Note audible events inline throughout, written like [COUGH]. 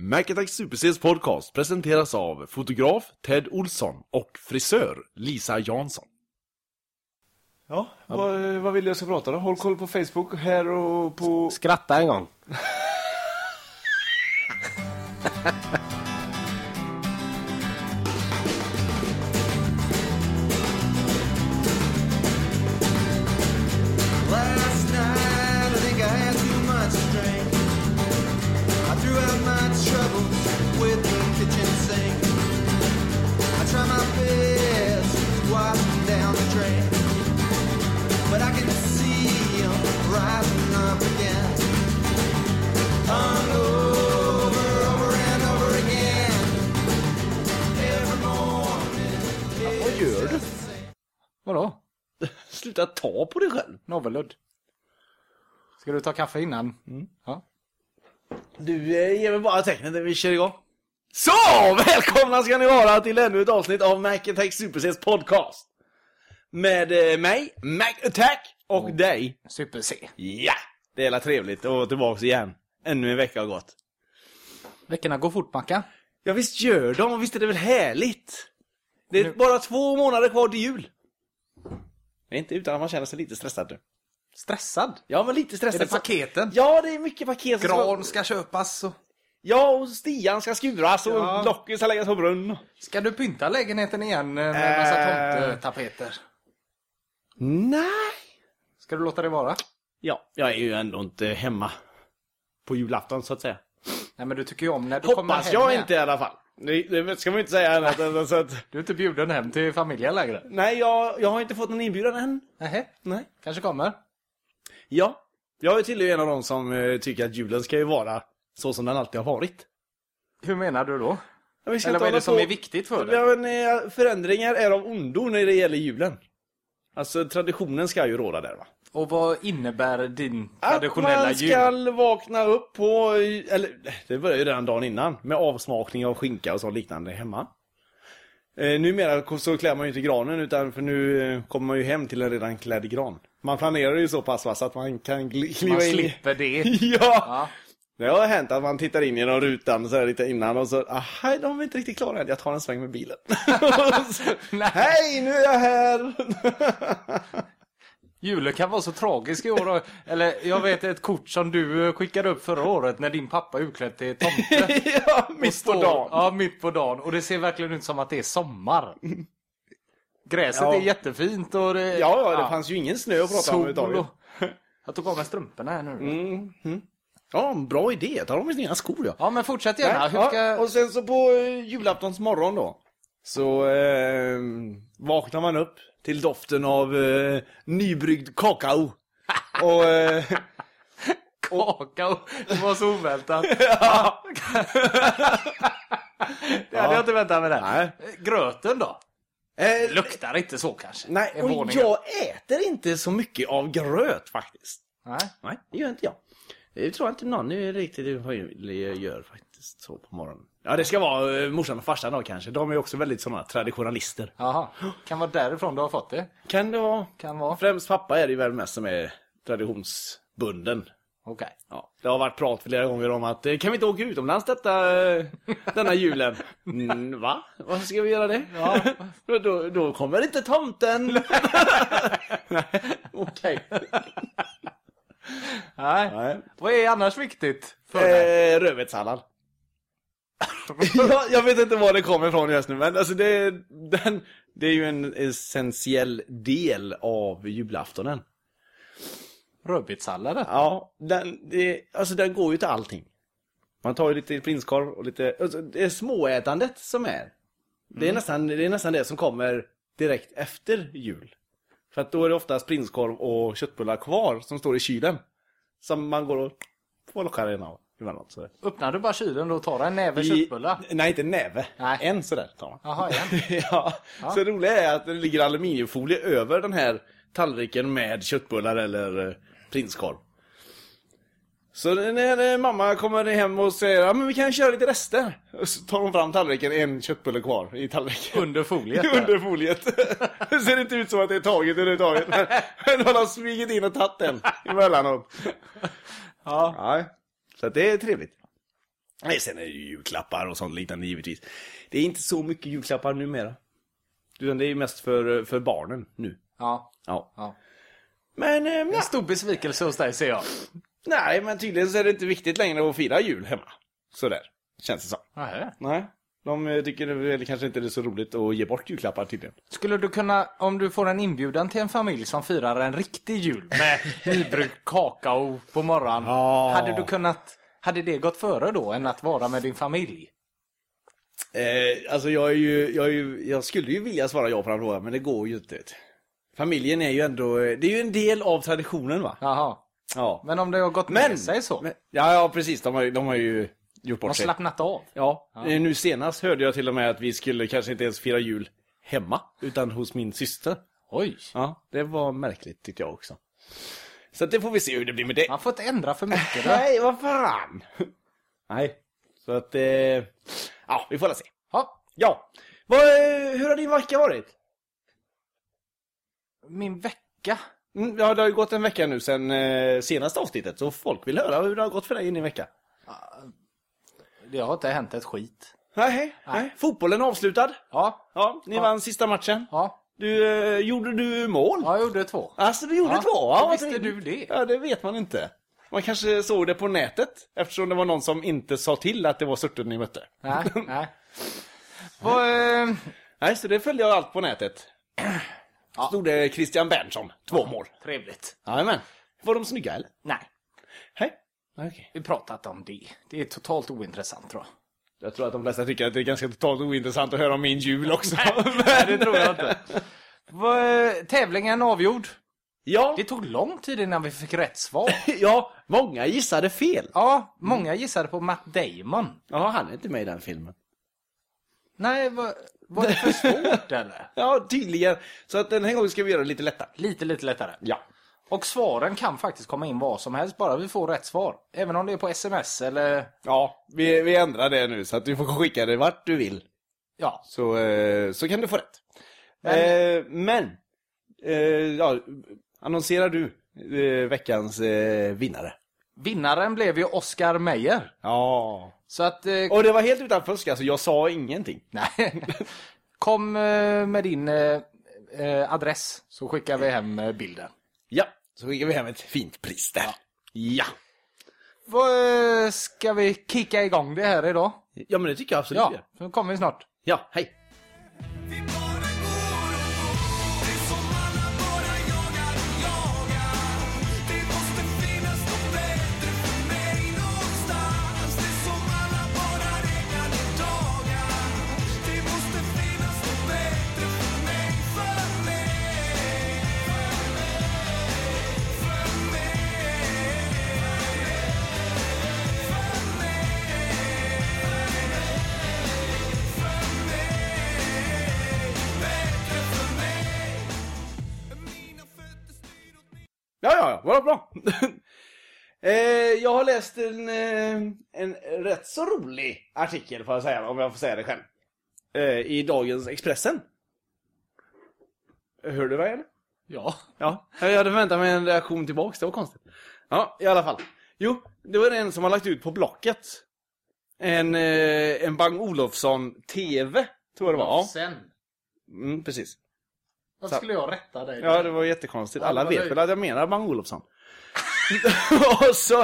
Macattack Super-Cs podcast presenteras av fotograf Ted Olsson och frisör Lisa Jansson. Ja, vad, vad vill jag ska prata då? Håll koll på Facebook här och på... Skratta en gång. [LAUGHS] Sluta ta på dig själv. Novelludd. Ska du ta kaffe innan? Ja. Du eh, ger mig bara tecknet när vi kör igång. Så! Välkomna ska ni vara till ännu ett avsnitt av Macattack Super-Cs podcast. Med eh, mig, Mac Attack, och dig. Super-C. Ja! Det är la trevligt att vara tillbaka igen. Ännu en vecka har gått. Veckorna går fort, Mackan. Ja visst gör de, och visst är det väl härligt? Det är Nu- bara två månader kvar till jul. Är inte utan att man känner sig lite stressad nu. Stressad? Ja men lite Är stressad. det paketen? Ja det är mycket paket. Gran ska köpas och... Ja och stian ska skuras och Ja. locket ska läggas på brunn. Ska du pynta lägenheten igen eh, med en massa Äh. tomtetapeter? Nej. Ska du låta det vara? Ja, jag är ju ändå inte hemma. På julafton så att säga. Nej men du tycker ju om när du kommer Hoppas hem jag igen. inte i alla fall. Det, ska man inte säga annat än så att... Du är inte bjuden hem till familjen längre? Nej, jag, jag har inte fått någon inbjudan än. Nähä, Nej. kanske kommer. Ja. Jag är tydligen en av de som eh, tycker att julen ska ju vara så som den alltid har varit. Hur menar du då? Ja, Eller vad är det som på- är viktigt för dig? Ja, men, eh, förändringar är av ondo när det gäller julen. Alltså traditionen ska ju råda där va. Och vad innebär din Att traditionella man jul? ska vakna upp på, eller det börjar ju redan dagen innan, med avsmakning av skinka och så liknande hemma. Eh, numera så klär man ju inte granen utan för nu eh, kommer man ju hem till en redan klädd gran. Man planerar ju så pass va, så att man kan kliva Man in i... slipper det. [LAUGHS] ja! Ja. Det har hänt att man tittar in genom rutan så här lite innan och så, aha, de är inte riktigt klara än, jag tar en sväng med bilen. [LAUGHS] Hej, nu är jag här! Julen kan vara så tragisk i år. Eller jag vet ett kort som du skickade upp förra året när din pappa är utklädd till tomte. [LAUGHS] ja, mitt på står- dagen. Ja, mitt på dagen. Och det ser verkligen ut som att det är sommar. Gräset Ja. är jättefint och det... Ja, ja, det fanns ju ingen snö att prata om överhuvudtaget. Jag tog av mig strumporna här nu. Mm, mm. Ja, bra idé. Ta av mig dina skor ja. Ja, men fortsätt gärna. Nej, Hur ja, ska... Och sen så på eh, julaftons morgon då. Så eh, vaknar man upp till doften av eh, nybryggd kakao. [LAUGHS] och eh, Kakao. Det var så oväntat. [LAUGHS] ja. [LAUGHS] Det hade jag inte väntat mig. Nej. där. Gröten då? eh, Luktar inte så kanske? nej, En och jag äter inte så mycket av gröt faktiskt. Nej. Nej, det gör inte jag. Det tror jag inte någon riktigt gör faktiskt så på morgonen. Ja, det ska vara eh, morsan och farsan då kanske. De är också väldigt sådana traditionalister. Jaha. Kan vara därifrån du har fått det. Kan det vara? Kan vara. Främst pappa är det väl mest som är traditionsbunden. Okej. Ja, det har varit prat flera gånger om att eh, kan vi inte åka utomlands detta, eh, denna julen? Mm, va? Varför ska vi göra det? Ja. [LAUGHS] då, då, kommer inte tomten. [LAUGHS] [LAUGHS] Okej. Nej. Nej. Vad är annars viktigt för dig? Eh, rödbetssallad. [LAUGHS] jag, jag vet inte var det kommer ifrån just nu, men alltså det, den, det är ju en essentiell del av julaftonen. Rödbetssalladen? Ja, den, det, alltså den går ju till allting. Man tar ju lite prinskorv och lite, alltså, det är småätandet som är. Det är, nästan, det är nästan det som kommer direkt efter jul. För att då är det oftast prinskorv och köttbullar kvar som står i kylen. Som man går och får locka en av emellanåt. Så. Öppnar du bara kylen och tar en näve I- köttbullar? Nej, inte näve. Nej. En sådär tar man. Jaha, igen. [LAUGHS] ja. Ja. Så det roliga är att det ligger aluminiumfolie över den här tallriken med köttbullar eller eh, prinskorv. Så när mamma kommer hem och säger men vi kan köra lite rester. Så tar hon fram tallriken, en köttbulle kvar i tallriken. Under foliet? [LAUGHS] Under foliet. det [LAUGHS] ser inte ut som att det är taget överhuvudtaget. Men [LAUGHS] men hon har smugit in och tagit den emellanåt. Ja. Ja. Så att det är trevligt. Nej, sen är det ju julklappar och sånt liknande givetvis. Det är inte så mycket julklappar numera. Utan det är ju mest för, för barnen nu. Ja. Ja. ja. Men, eh, En stor besvikelse hos dig ser jag. Nej, men tydligen så är det inte viktigt längre att fira jul hemma. Sådär, känns det som. Nähä. Nej. De eh, tycker väl kanske inte det är så roligt att ge bort julklappar tydligen. Skulle du kunna, om du får en inbjudan till en familj som firar en riktig jul med [LAUGHS] nybryggt kakao på morgonen. Ja. Hade du kunnat, hade det gått före då än att vara med din familj? Eh, alltså jag är ju, jag är ju, jag skulle ju vilja svara ja på den frågan, men det går ju inte. Familjen är ju ändå, eh, det är ju en del av traditionen va? Jaha. Ja. Men om det har gått Men, med sig så? men ja, ja precis, de har, ju- de har ju gjort de bort har sig. slappnat av? Ja, eh, nu senast hörde jag till och med att vi skulle kanske inte ens fira jul hemma, utan hos min syster. Oj. Ja, det var märkligt tyckte jag också. Så det får vi se hur det blir med det. Man får inte ändra för mycket. då. Nej, vad fan! [LAUGHS] Nej, så att, eh, ja, vi får väl se. Ja, Ja, vad, eh, hur har din vecka varit? min vecka. Mm, ja, det har ju gått en vecka nu sedan eh, senaste avsnittet, så folk vill höra hur det har gått för dig in i en vecka. Det har inte hänt ett skit. Nej, nej. Fotbollen är avslutad. Ja, Ja, ni Ja. vann sista matchen. ja. Du, eh, gjorde du mål? ja jag gjorde två. Alltså, du gjorde Ja, två? hur Ja, vad visste du det? Ja, det vet man inte. Man kanske såg det på nätet, eftersom det var någon som inte sa till att det var Surten ni mötte. Nej, [LAUGHS] nej. Vad, eh, Nej, så det följde jag allt på nätet. [CLEARS THROAT] Stod det Christian Berntsson, två mål. trevligt. Jajamän. Var de snygga eller? Nej, Hej. Okej. vi pratat om det. Det är totalt ointressant tror jag. Jag tror att de flesta tycker att det är ganska totalt ointressant att höra om min jul också. [LAUGHS] Nej, det tror jag inte. Eh, tävlingen avgjord. ja, Det tog lång tid innan vi fick rätt svar. [LAUGHS] ja, många gissade fel. Ja, många gissade på Matt Damon. Ja, han är inte med i den filmen. Nej, var, var det för svårt eller? [LAUGHS] Ja, tydligen. Så att den här gången ska vi göra det lite lättare. Lite, lite lättare. Ja. Och svaren kan faktiskt komma in vad som helst, bara vi får rätt svar. Även om det är på sms eller... Ja, vi, vi ändrar det nu så att du får skicka det vart du vill. Ja, Så, eh, så kan du få rätt. Men- Eh, men eh, ja, annonserar du eh, veckans eh, vinnare? Vinnaren blev ju Oscar Meyer. Ja. Så att... Eh, Och det var helt utan fusk, alltså jag sa ingenting. [LAUGHS] nej. Kom eh, med din eh, eh, adress så skickar vi hem eh, bilden. Ja, så skickar vi hem ett fint pris där. Ja. Vad, eh, ska vi kicka igång det här idag? Ja, men det tycker jag absolut. Ja, Ja, så kommer vi snart. ja hej. Ja, ja, vad bra. [LAUGHS] eh, jag har läst en, eh, en rätt så rolig artikel, får jag säga, om jag får säga det själv. Eh, I dagens Expressen. Hör du vad jag Ja. Ja, jag hade förväntat mig en reaktion tillbaks, det var konstigt. Ja, i alla fall. Jo, det var en som har lagt ut på Blocket. En, eh, en Bang Olofsson TV, tror jag det var. Sen. mm, precis. Vad skulle jag rätta dig? Ja, det var jättekonstigt. Alla vet väl att jag menar Bang Olofsson. [LAUGHS] och så...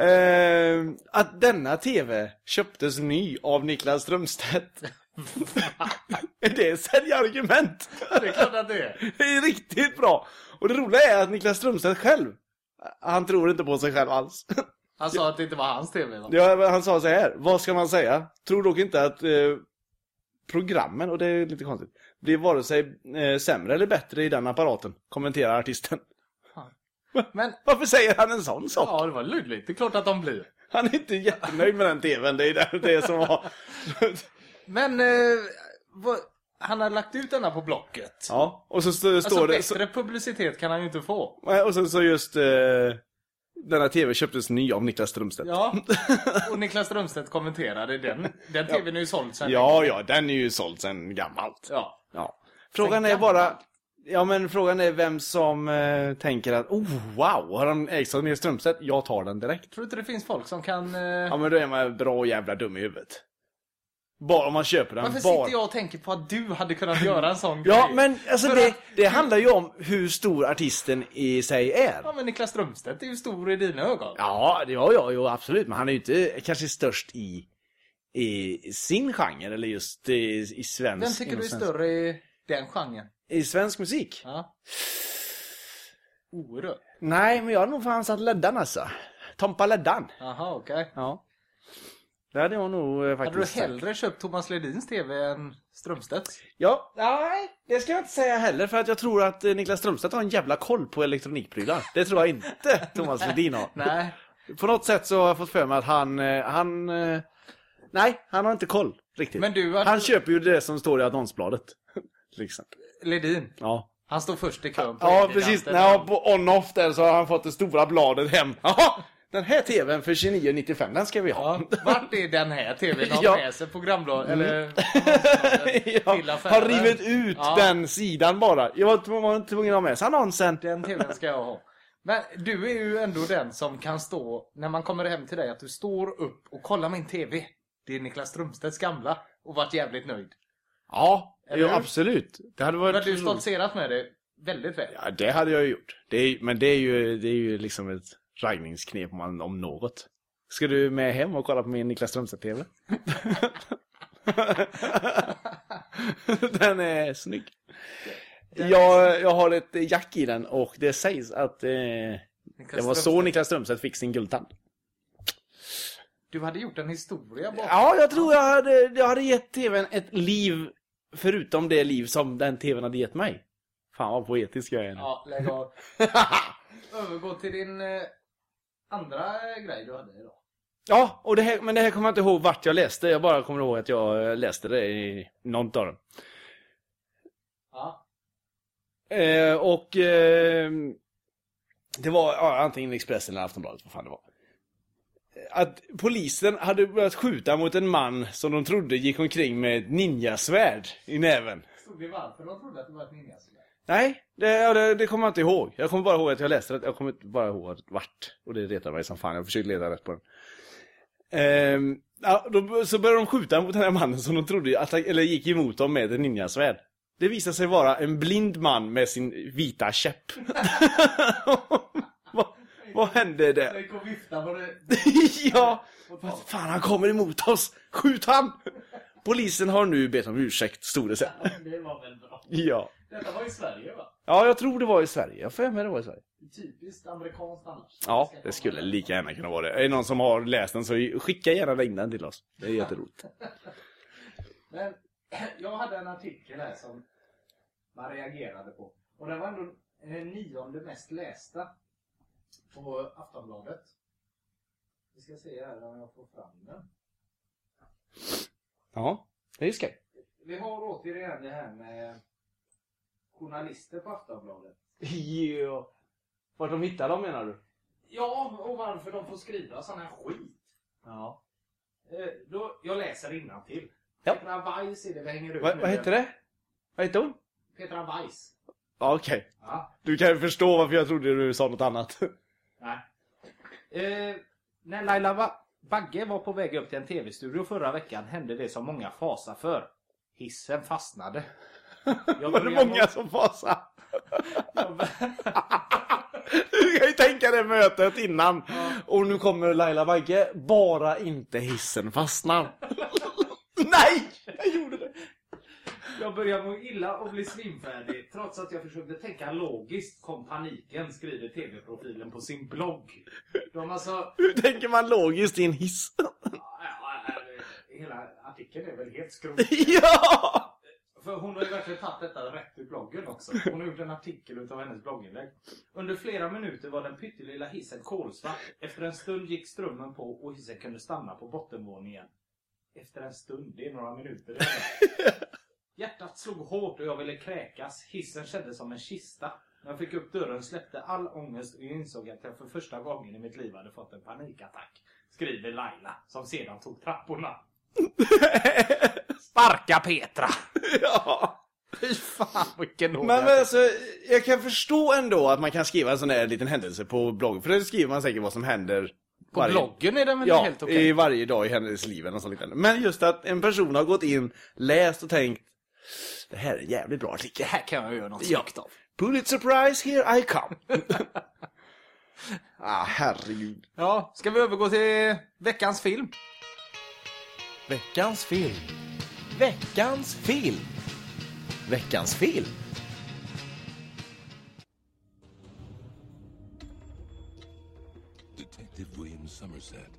Eh, att denna TV köptes ny av Niklas Strömstedt. [LAUGHS] är det ett säljargument? Det är klart att det är. Det är riktigt bra! Och det roliga är att Niklas Strömstedt själv, han tror inte på sig själv alls. Han sa att det inte var hans tv va? Ja, han sa så här, vad ska man säga? Tror dock inte att eh, programmen, och det är lite konstigt, blir vare sig eh, sämre eller bättre i den apparaten, kommenterar artisten. [LAUGHS] Men, Varför säger han en sån sak? ja det var löjligt. Det är klart att de blir. Han är inte jättenöjd med den tvn, det är det, det som var... [LAUGHS] Men, eh, vad, han har lagt ut denna på Blocket. ja, och så Alltså står det... bättre publicitet kan han ju inte få. Så, och sen så just... Eh, denna tv köptes ny av Niklas Strömstedt. Ja, [LAUGHS] och Niklas Strömstedt kommenterade den. Den tvn är ju såld sen. ja, ja, den är ju såld sen gammalt. Ja. Ja. Frågan är bara... Ja men frågan är vem som eh, tänker att oh wow, har han Eriksson i Strömstedt? Jag tar den direkt. Tror du inte det finns folk som kan... eh, Ja men då är man bra jävla dum i huvudet. Bara om man köper den Varför bara. sitter jag och tänker på att du hade kunnat göra en sån [LAUGHS] grej? Ja men alltså För det, att- det handlar ju om hur stor artisten i sig är. Ja men Niklas Strömstedt är ju stor i dina ögon. Ja, det var jag ju absolut. Men han är ju inte kanske störst i, i sin genre eller just i, i svensk... Vem tycker du är svensk- större i den genren? I svensk musik? Ja. Ore. Nej, men jag har nog fan satt Leddan alltså. Tompa Leddan. Jaha, okej. Ja. Det hade jag nog eh, Hade faktiskt du hellre köpt Thomas Ledins TV än Strömstedts? Ja, nej, det ska jag inte säga heller för att jag tror att eh, Niklas Strömstedt har en jävla koll på elektronikprylar. Det tror jag inte [LAUGHS] Thomas Ledin har. Nej. På något sätt så har jag fått för mig att han, eh, han, nej, han har inte koll riktigt. Men du, hade- Han köper ju det som står i annonsbladet. Till [LAUGHS] exempel. Ledin. Ja. Han står först i kön på Ja, precis. Ja, på on-off där så har han fått det stora bladet hem. [LAUGHS] Jaha, den här tvn för 29,95, den ska vi ha. Ja, vart är den här TVn? Har [LAUGHS] Ja. med sig programblad? Eller ja, har rivit ut Ja. den sidan bara. Jag var, var inte tvungen att ha med sig annonsen. Den TVn ska jag ha. Men du är ju ändå den som kan stå, när man kommer hem till dig, att du står upp och kollar min TV. Det är Niklas Strömstedts gamla. Och varit jävligt nöjd. Ja, hur? absolut. Det hade varit Men du stoltserat med det väldigt väl. Ja, det hade jag gjort. Det är, men det är ju, det är ju liksom ett raggningsknep om, man, om något. Ska du med hem och kolla på min Niklas Strömstedt-TV? [LAUGHS] den är snygg. Jag, jag har ett jack i den och det sägs att eh, det var så. Niklas Strömstedt fick sin guldtand. Du hade gjort en historia bakom. Ja, jag tror jag hade, jag hade gett TVn ett liv förutom det liv som den TVn hade gett mig. Fan vad poetisk jag är nu. Ja, lägg av. [LAUGHS] Övergå till din eh, andra grej du hade idag. Ja, och det här, men det här kommer jag inte ihåg vart jag läste. Jag bara kommer ihåg att jag eh, läste det i någon av dem. Ja. Eh, och eh, det var ja, antingen Expressen eller Aftonbladet, vad fan det var. Att polisen hade börjat skjuta mot en man som de trodde gick omkring med ett ninjasvärd i näven. Stod det varför de trodde att det var ett ninjasvärd? Nej, det, ja, det, det kommer jag inte ihåg. Jag kommer bara ihåg att jag läste det. Jag kommer inte bara ihåg vart. Och det retar mig som fan. Jag försökte leta rätt på den. Ehm, ja, då, så började de skjuta mot den här mannen som de trodde att, eller gick emot dem med en ninjasvärd. Det visade sig vara en blind man med sin vita käpp. [LAUGHS] vad, hände där? gick och viftade på det. [LAUGHS] ja! Vad fan, han kommer emot oss! Skjut han! Polisen har nu bett om ursäkt, stod det sen. Det var väl bra. Ja. Detta var i Sverige va? Ja, jag tror det var i Sverige. Jag för mig det var i Sverige. Typiskt amerikanskt annars. Ja, det skulle lika gärna kunna vara det. Är det någon som har läst den så skicka gärna in den till oss. Det är jätteroligt. [LAUGHS] Men [CLEARS THROAT] jag hade en artikel här som man reagerade på. Och den var ändå den nionde mest lästa på Aftonbladet. Vi ska se här om jag får fram den. Ja, det är skoj. Vi har återigen det här med journalister på Aftonbladet. Ja. Vart de hittar dem menar du? Ja, och varför de får skriva sån här skit. Ja. Eh, då, jag läser innantill. Ja. Petra Weiss är det vi hänger ut Vad, nu. vad heter det? Vad heter hon? Petra Weiss. Ja, okej. Ja. Du kan ju förstå varför jag trodde du sa något annat. [LAUGHS] Nej. Eh, när Laila Ba- Bagge var på väg upp till en tv-studio förra veckan hände det som många fasar för. Hissen fastnade. [LAUGHS] Jag Var det många som fasade? [LAUGHS] [LAUGHS] Du kan ju tänka dig mötet innan. Och nu kommer Laila Bagge. Bara inte hissen fastnar. Nej! Jag börjar må illa och bli svimfärdig. Trots att jag försökte tänka logiskt kom paniken, skriver tv-profilen på sin blogg. De alltså... Hur tänker man logiskt i en hiss? Hela artikeln är väl helt skrot. [LAUGHS] ja! För hon har ju verkligen tagit detta rätt ur bloggen också. Hon har gjort en artikel utav hennes blogginlägg. Under flera minuter var den pyttelilla hissen kolsvart. Efter en stund gick strömmen på och hissen kunde stanna på bottenvåningen. Efter en stund, det är några minuter. [LAUGHS] Hjärtat slog hårt och jag ville kräkas. Hissen kändes som en kista. När jag fick upp dörren släppte all ångest och jag insåg att jag för första gången i mitt liv hade fått en panikattack. Skriver Laila, som sedan tog trapporna. [LAUGHS] Sparka Petra! [LAUGHS] ja. Fy fan vilken Men, men alltså, jag kan förstå ändå att man kan skriva en sån här liten händelse på bloggen. För då skriver man säkert vad som händer. På varje- bloggen är den väl Ja, helt okej? i varje dag i hennes liv eller något sånt. Men just att en person har gått in, läst och tänkt Det här är en jävligt bra artikel. Det här kan jag göra något Ja. snyggt av. Pulitzer Prize, here I come. [LAUGHS] ah, herregud. Ja, ska vi övergå till veckans film? Veckans film. Veckans film. Veckans film. Detective William Somerset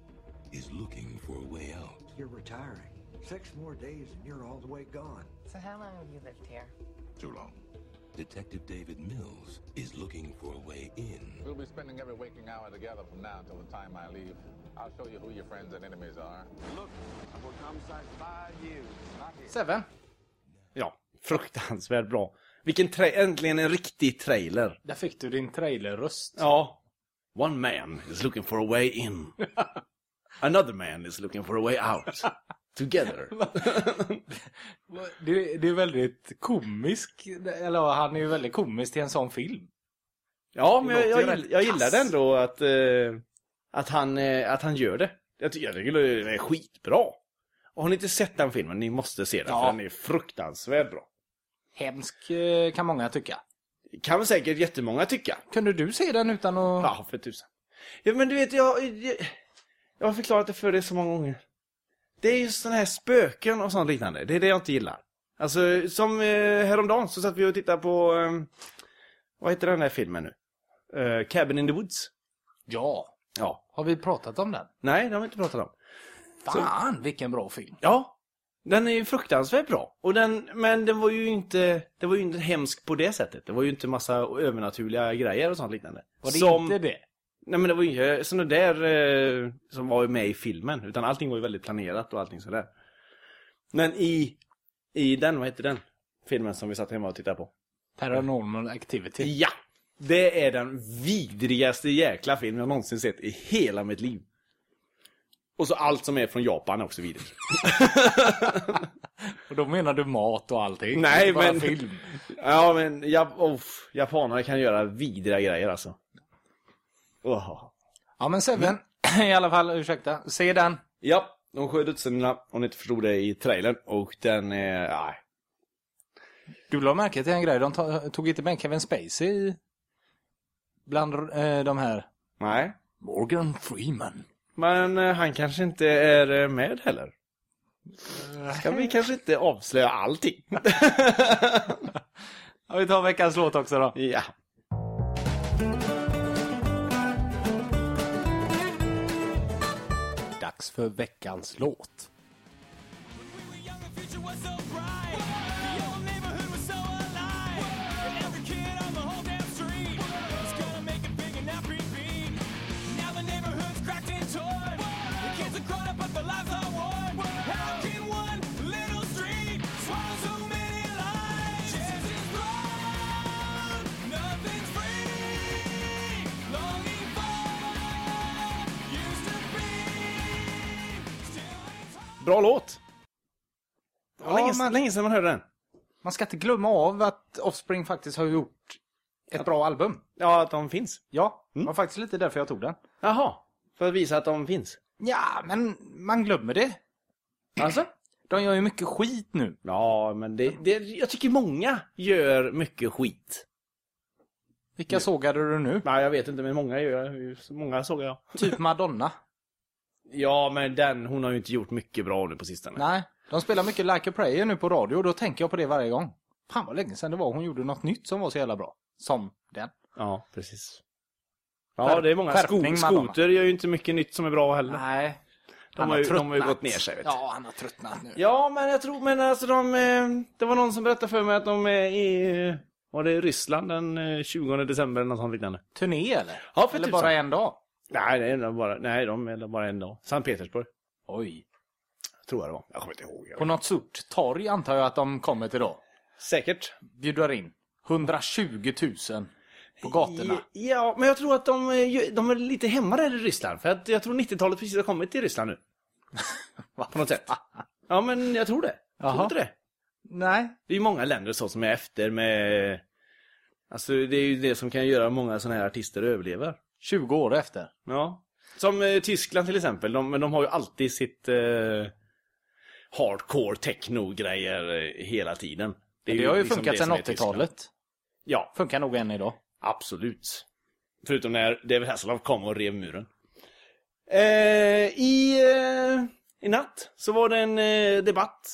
is looking for a way out. You're retiring. Six more days and you're all the way gone. So how long have you lived here? Too long. Detective David Mills is looking for a way in. We'll be spending every waking hour together from now until the time I leave. I'll show you who your friends and enemies are. Look, I'm come homicide for five years. Not. Seven. Ja, fruktansvärt bra. Vilken tra- äntligen en riktig trailer. Där fick du din trailerröst. Ja. One man is looking for a way in. [LAUGHS] Another man is looking for a way out. [LAUGHS] Together. [LAUGHS] [LAUGHS] Det, det är väldigt komisk, eller han är ju väldigt komisk till en sån film. Ja, men jag, jag, rätt jag gillar det ändå att, eh, att, han, eh, att han gör det. Jag tycker jag det är skitbra. Och har ni inte sett den filmen, ni måste se den. Ja. För den är fruktansvärt bra. Hemsk eh, kan många tycka. Kan säkert jättemånga tycka. Kunde du se den utan att... Ja, för tusan. Ja, men du vet, jag, jag, jag har förklarat det för dig så många gånger. Det är just sådana här spöken och sånt liknande. Det är det jag inte gillar. Alltså, som eh, häromdagen så satt vi och tittade på, eh, vad heter den här filmen nu? Eh, Cabin in the Woods. Ja. Ja. Har vi pratat om den? Nej, det har vi inte pratat om. Fan, vilken bra film. Ja. Den är ju fruktansvärt bra. Och den, men den var ju inte, det var ju inte hemsk på det sättet. Det var ju inte massa övernaturliga grejer och sånt liknande. Var det Som- inte det? Nej men det var ju inte sådana där eh, som var med i filmen. Utan allting var ju väldigt planerat och allting sådär. Men i, i den, vad heter den? Filmen som vi satt hemma och tittade på. Paranormal Activity. Ja! Det är den vidrigaste jäkla film jag någonsin sett i hela mitt liv. Och så allt som är från Japan är också vidrigt. [LAUGHS] Och då menar du mat och allting? Nej, bara men- film. Ja men, ja, oh, japanerna kan göra vidriga grejer alltså. Oh. Ja men Seven, [CLEARS THROAT] i alla fall, ursäkta. Se den. Ja, de sju dödsscenerna, om ni inte förstod det i trailern. Och den är, nej. Du la märke till en grej, de to- tog inte med Kevin Spacey i... Bland eh, de här... Nej. Morgan Freeman. Men eh, han kanske inte är eh, med heller. Ska vi kanske inte avslöja allting? [LAUGHS] [LAUGHS] Ja, vi tar veckans låt också då. ja. Dags för veckans låt. Bra låt! Det var Ja, länge, men- länge sedan man hörde den. Man ska inte glömma av att Offspring faktiskt har gjort ett bra album. Ja, att de finns. Ja, det var faktiskt lite därför jag tog den. Jaha. För att visa att de finns. Ja, men man glömmer det. Alltså? De gör ju mycket skit nu. Ja, men det, det, jag tycker många gör mycket skit. Vilka sågade du nu? Nej, jag vet inte, men många gör Många såg jag. Typ Madonna. [LAUGHS] Ja, men den, hon har ju inte gjort mycket bra nu på sistone. Nej, de spelar mycket Like a Prayer nu på radio och då tänker jag på det varje gång. Fan vad länge sedan det var hon gjorde något nytt som var så jävla bra. Som den. Ja, precis. Ja, det är många. Sko skärpning, Madonna. skoter gör ju inte mycket nytt som är bra heller. Nej. De har ju- de har ju gått ner sig, vet. Ja, han har tröttnat nu. Ja, men jag tror, men alltså de, eh, det var någon som berättade för mig att de är i, var det Ryssland den eh, 20 december eller något sånt liknande? Turné eller? Ja, för eller tusan. bara en dag? Nej, det är nog bara, nej, de är bara en dag. Sankt Petersburg, Oj. tror jag det var. Jag kommer inte ihåg. På något stort torg antar jag att de kommer till då. Säkert. Bjuder in 120 000 på gatorna. Ja, men jag tror att de, är ju- de är lite hemma där i Ryssland. För att jag tror 90-talet precis har kommit till Ryssland nu. [LAUGHS] På något sätt. Ja, men jag tror det. Jag tror Jaha. inte det. Nej. Det är ju många länder så som är efter med... Alltså det är ju det som kan göra många sådana här artister överleva. 20 år efter. Ja. Som eh, Tyskland till exempel, de, men de har ju alltid sitt eh, hardcore techno-grejer eh, hela tiden. Det, är det har ju liksom funkat sedan som är Tyskland. 80-talet. Ja, Funkar nog än idag. absolut. Förutom när David Hasselhoff kom och rev muren. Eh, i, eh, I natt så var det en debatt.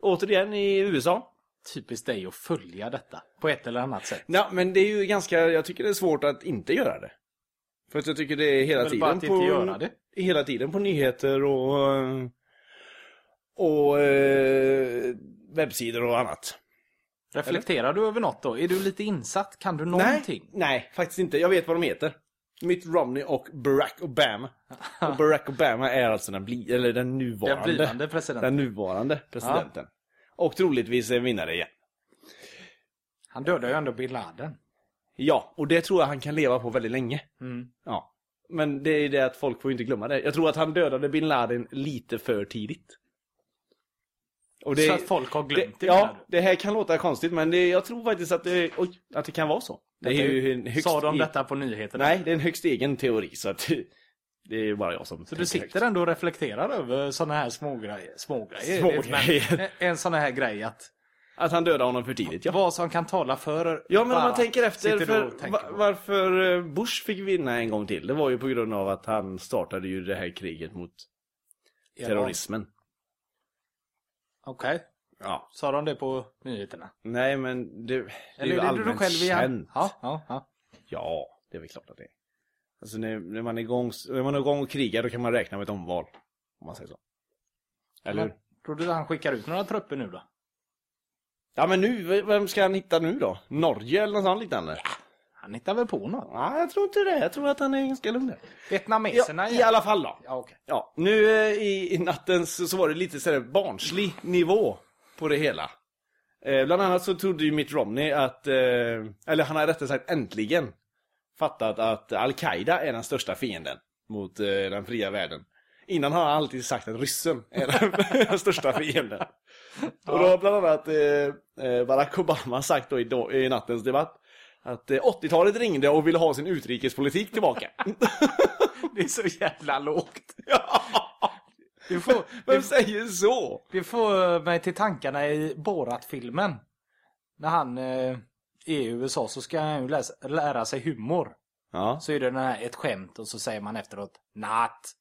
Återigen i USA. Typiskt dig att följa detta. På ett eller annat sätt. Ja, men det är ju ganska, jag tycker det är svårt att inte göra det. För att jag tycker det är hela Väl tiden på... inte göra det. Hela tiden på nyheter och... Och eh, webbsidor och annat. Reflekterar du över något då? Är du lite insatt? Kan du någonting? Nej, nej, faktiskt inte. Jag vet vad de heter. Mitt Romney och Barack Obama. [LAUGHS] Och Barack Obama är alltså den, bli, eller den nuvarande, Den blivande presidenten. den nuvarande presidenten. Och troligtvis är vinnare igen. Han dödade ju ändå bin Laden. Ja, och det tror jag han kan leva på väldigt länge. Mm. Ja. Men det är det att folk får inte glömma det. Jag tror att han dödade bin Laden lite för tidigt. Och Så att folk har glömt det, det. Ja, det här kan låta konstigt men det, jag tror faktiskt att det, oj, att det kan vara så. Det är ju en högst Sa de e- detta på nyheterna? Nej, det är en högst egen teori så att [LAUGHS] det är bara jag som Så du sitter högt. ändå och reflekterar över sådana här smågrejer? Smågrejer? Men En sån här grej att Att han dödade honom för tidigt, ja. vad som kan tala för Ja, men om man tänker efter, för tänker varför eh, Bush fick vinna en gång till, det var ju på grund av att han startade ju det här kriget mot terrorismen. Okej. Ja. Sa de det på nyheterna? Nej, men det, det är Eller ju är du allmänt själv igen? känt. Ja, ja, ja. Ja, det är väl klart att det är. Alltså när, när, man är igång, när man är igång och krigar då kan man räkna med ett omval. Om man säger så. Eller hur? Tror du han skickar ut några trupper nu då? Ja men nu, vem ska han hitta nu då? Norge eller något sånt liknande? Han hittar väl på något? Nej, jag tror inte det. Jag tror att han är ganska lugn där. Vietnameserna Ja, I alla fall då. Ja, okej. Ja, nu eh, i, i natten så, så var det lite sådär barnslig nivå på det hela. Eh, bland annat så trodde ju Mitt Romney att, eh, eller han har rättare sagt äntligen fattat att Al-Qaida är den största fienden mot eh, den fria världen. Innan har han alltid sagt att ryssen är den, [LAUGHS] [LAUGHS] största fienden. Och då har bland annat eh, eh, Barack Obama sagt då i, då, i nattens debatt att eh, 80-talet ringde och ville ha sin utrikespolitik tillbaka. [LAUGHS] Det är så jävla lågt. ja! Du får, Vem säger så? det får mig till tankarna i Borat-filmen. När han eh, är i USA så ska han ju läsa, lära sig humor. Ja. Så är det den här, ett skämt och så säger man efteråt natt.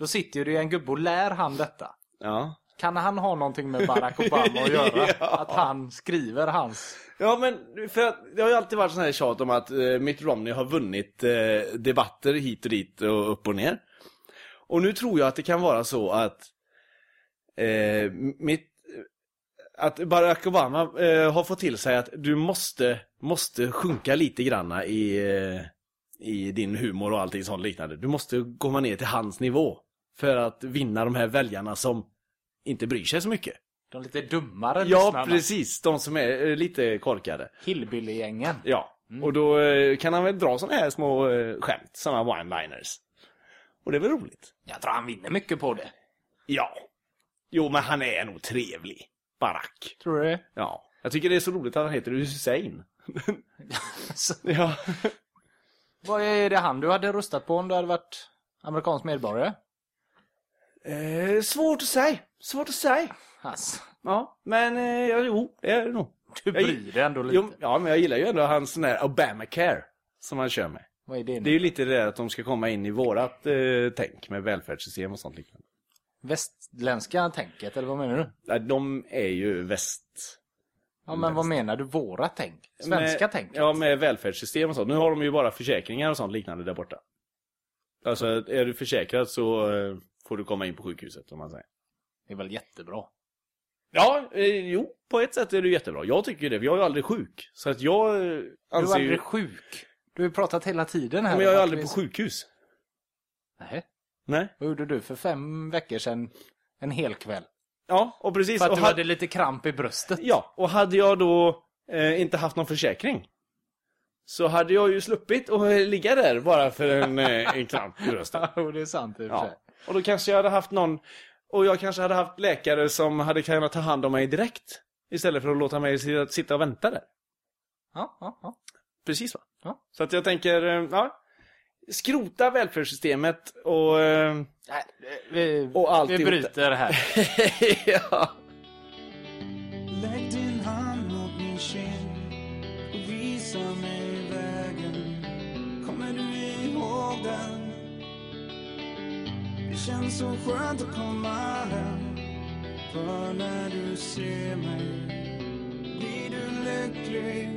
Då sitter det ju en gubbe och lär han detta. Ja. Kan han ha någonting med Barack Obama att göra? [LAUGHS] Ja. Att han skriver hans... Ja men, för att det har ju alltid varit sån här tjat om att eh, Mitt Romney har vunnit eh, debatter hit och dit och upp och ner. Och nu tror jag att det kan vara så att eh, mitt, att Barack Obama eh, har fått till sig att du måste, måste sjunka lite granna i, eh, i din humor och allting sånt liknande. Du måste komma ner till hans nivå. För att vinna de här väljarna som inte bryr sig så mycket. De lite dummare Ja, lyssnarna. precis. De som är eh, lite korkade. Hillbilly-gängen. Ja, och då eh, kan han väl dra såna här små eh, skämt, såna one-liners. Och det är väl roligt? Jag tror han vinner mycket på det. Ja. Jo, men han är nog trevlig. Barack. Tror du det? Ja. Jag tycker det är så roligt att han heter Hussein. [LAUGHS] Ja. vad är det han du hade röstat på om du hade varit amerikansk medborgare? Eh, svårt att säga. Svårt att säga. Alltså, Ja, men eh, ja, jo, det är det nog. du bryr dig ändå lite. Jo, ja, men jag gillar ju ändå hans sån här Obamacare. Som han kör med. Vad är det nu? Det är ju lite det där att de ska komma in i vårat eh, tänk med välfärdssystem och sånt liknande. Västländska tänket, eller vad menar du? Nej, De är ju väst... Ja, men vad menar du? Våra tänk? Svenska med, tänket? Ja, med välfärdssystem och sånt. Nu har de ju bara försäkringar och sånt liknande där borta. Alltså, är du försäkrad så eh, får du komma in på sjukhuset, om man säger. Det är väl jättebra? Ja, eh, jo, på ett sätt är det jättebra. Jag tycker det, för jag är ju aldrig sjuk. Så att jag eh, Du anser är ju... aldrig sjuk. Du har ju pratat hela tiden här. Men jag är om att aldrig vi- på sjukhus. Nej. Nej. Vad gjorde du för fem veckor sedan? En hel kväll. Ja, och precis. För att och du ha- hade lite kramp i bröstet. Ja, och hade jag då eh, inte haft någon försäkring så hade jag ju sluppit att ligga där bara för en, eh, en kramp i bröstet. [LAUGHS] Jo, det är sant i och för sig. Och då kanske jag hade haft någon, och jag kanske hade haft läkare som hade kunnat ta hand om mig direkt. Istället för att låta mig sitta- och vänta där. Ja, ja, ja. Precis va? Ja. Så att jag tänker, eh, ja. Skrota välfärdssystemet och... eh, Nej, vi, Och alltihop vi bryter här. [LAUGHS] ja. Känns så skönt att komma hem För när du ser mig blir du lycklig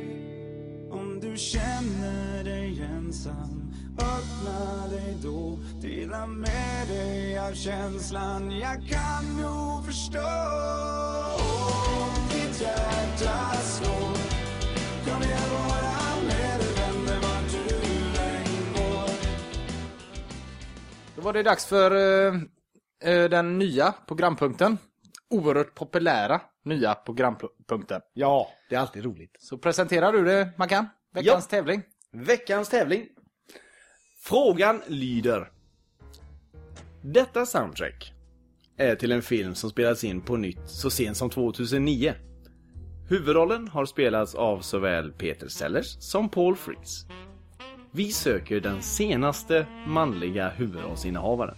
Om du känner dig ensam Öppna dig då, dela med dig av känslan. Jag kan nog förstå ditt hjärta var det dags för eh, eh, den nya programpunkten. Oerhört populära nya programpunkten. ja, det är alltid roligt. Så presenterar du det, Mackan? Veckans tävling. Veckans tävling. Frågan lyder. Detta soundtrack är till en film som spelats in på nytt så sent som 2009. Huvudrollen har spelats av såväl Peter Sellers som Paul Frees. Vi söker den senaste manliga huvudrollsinnehavaren.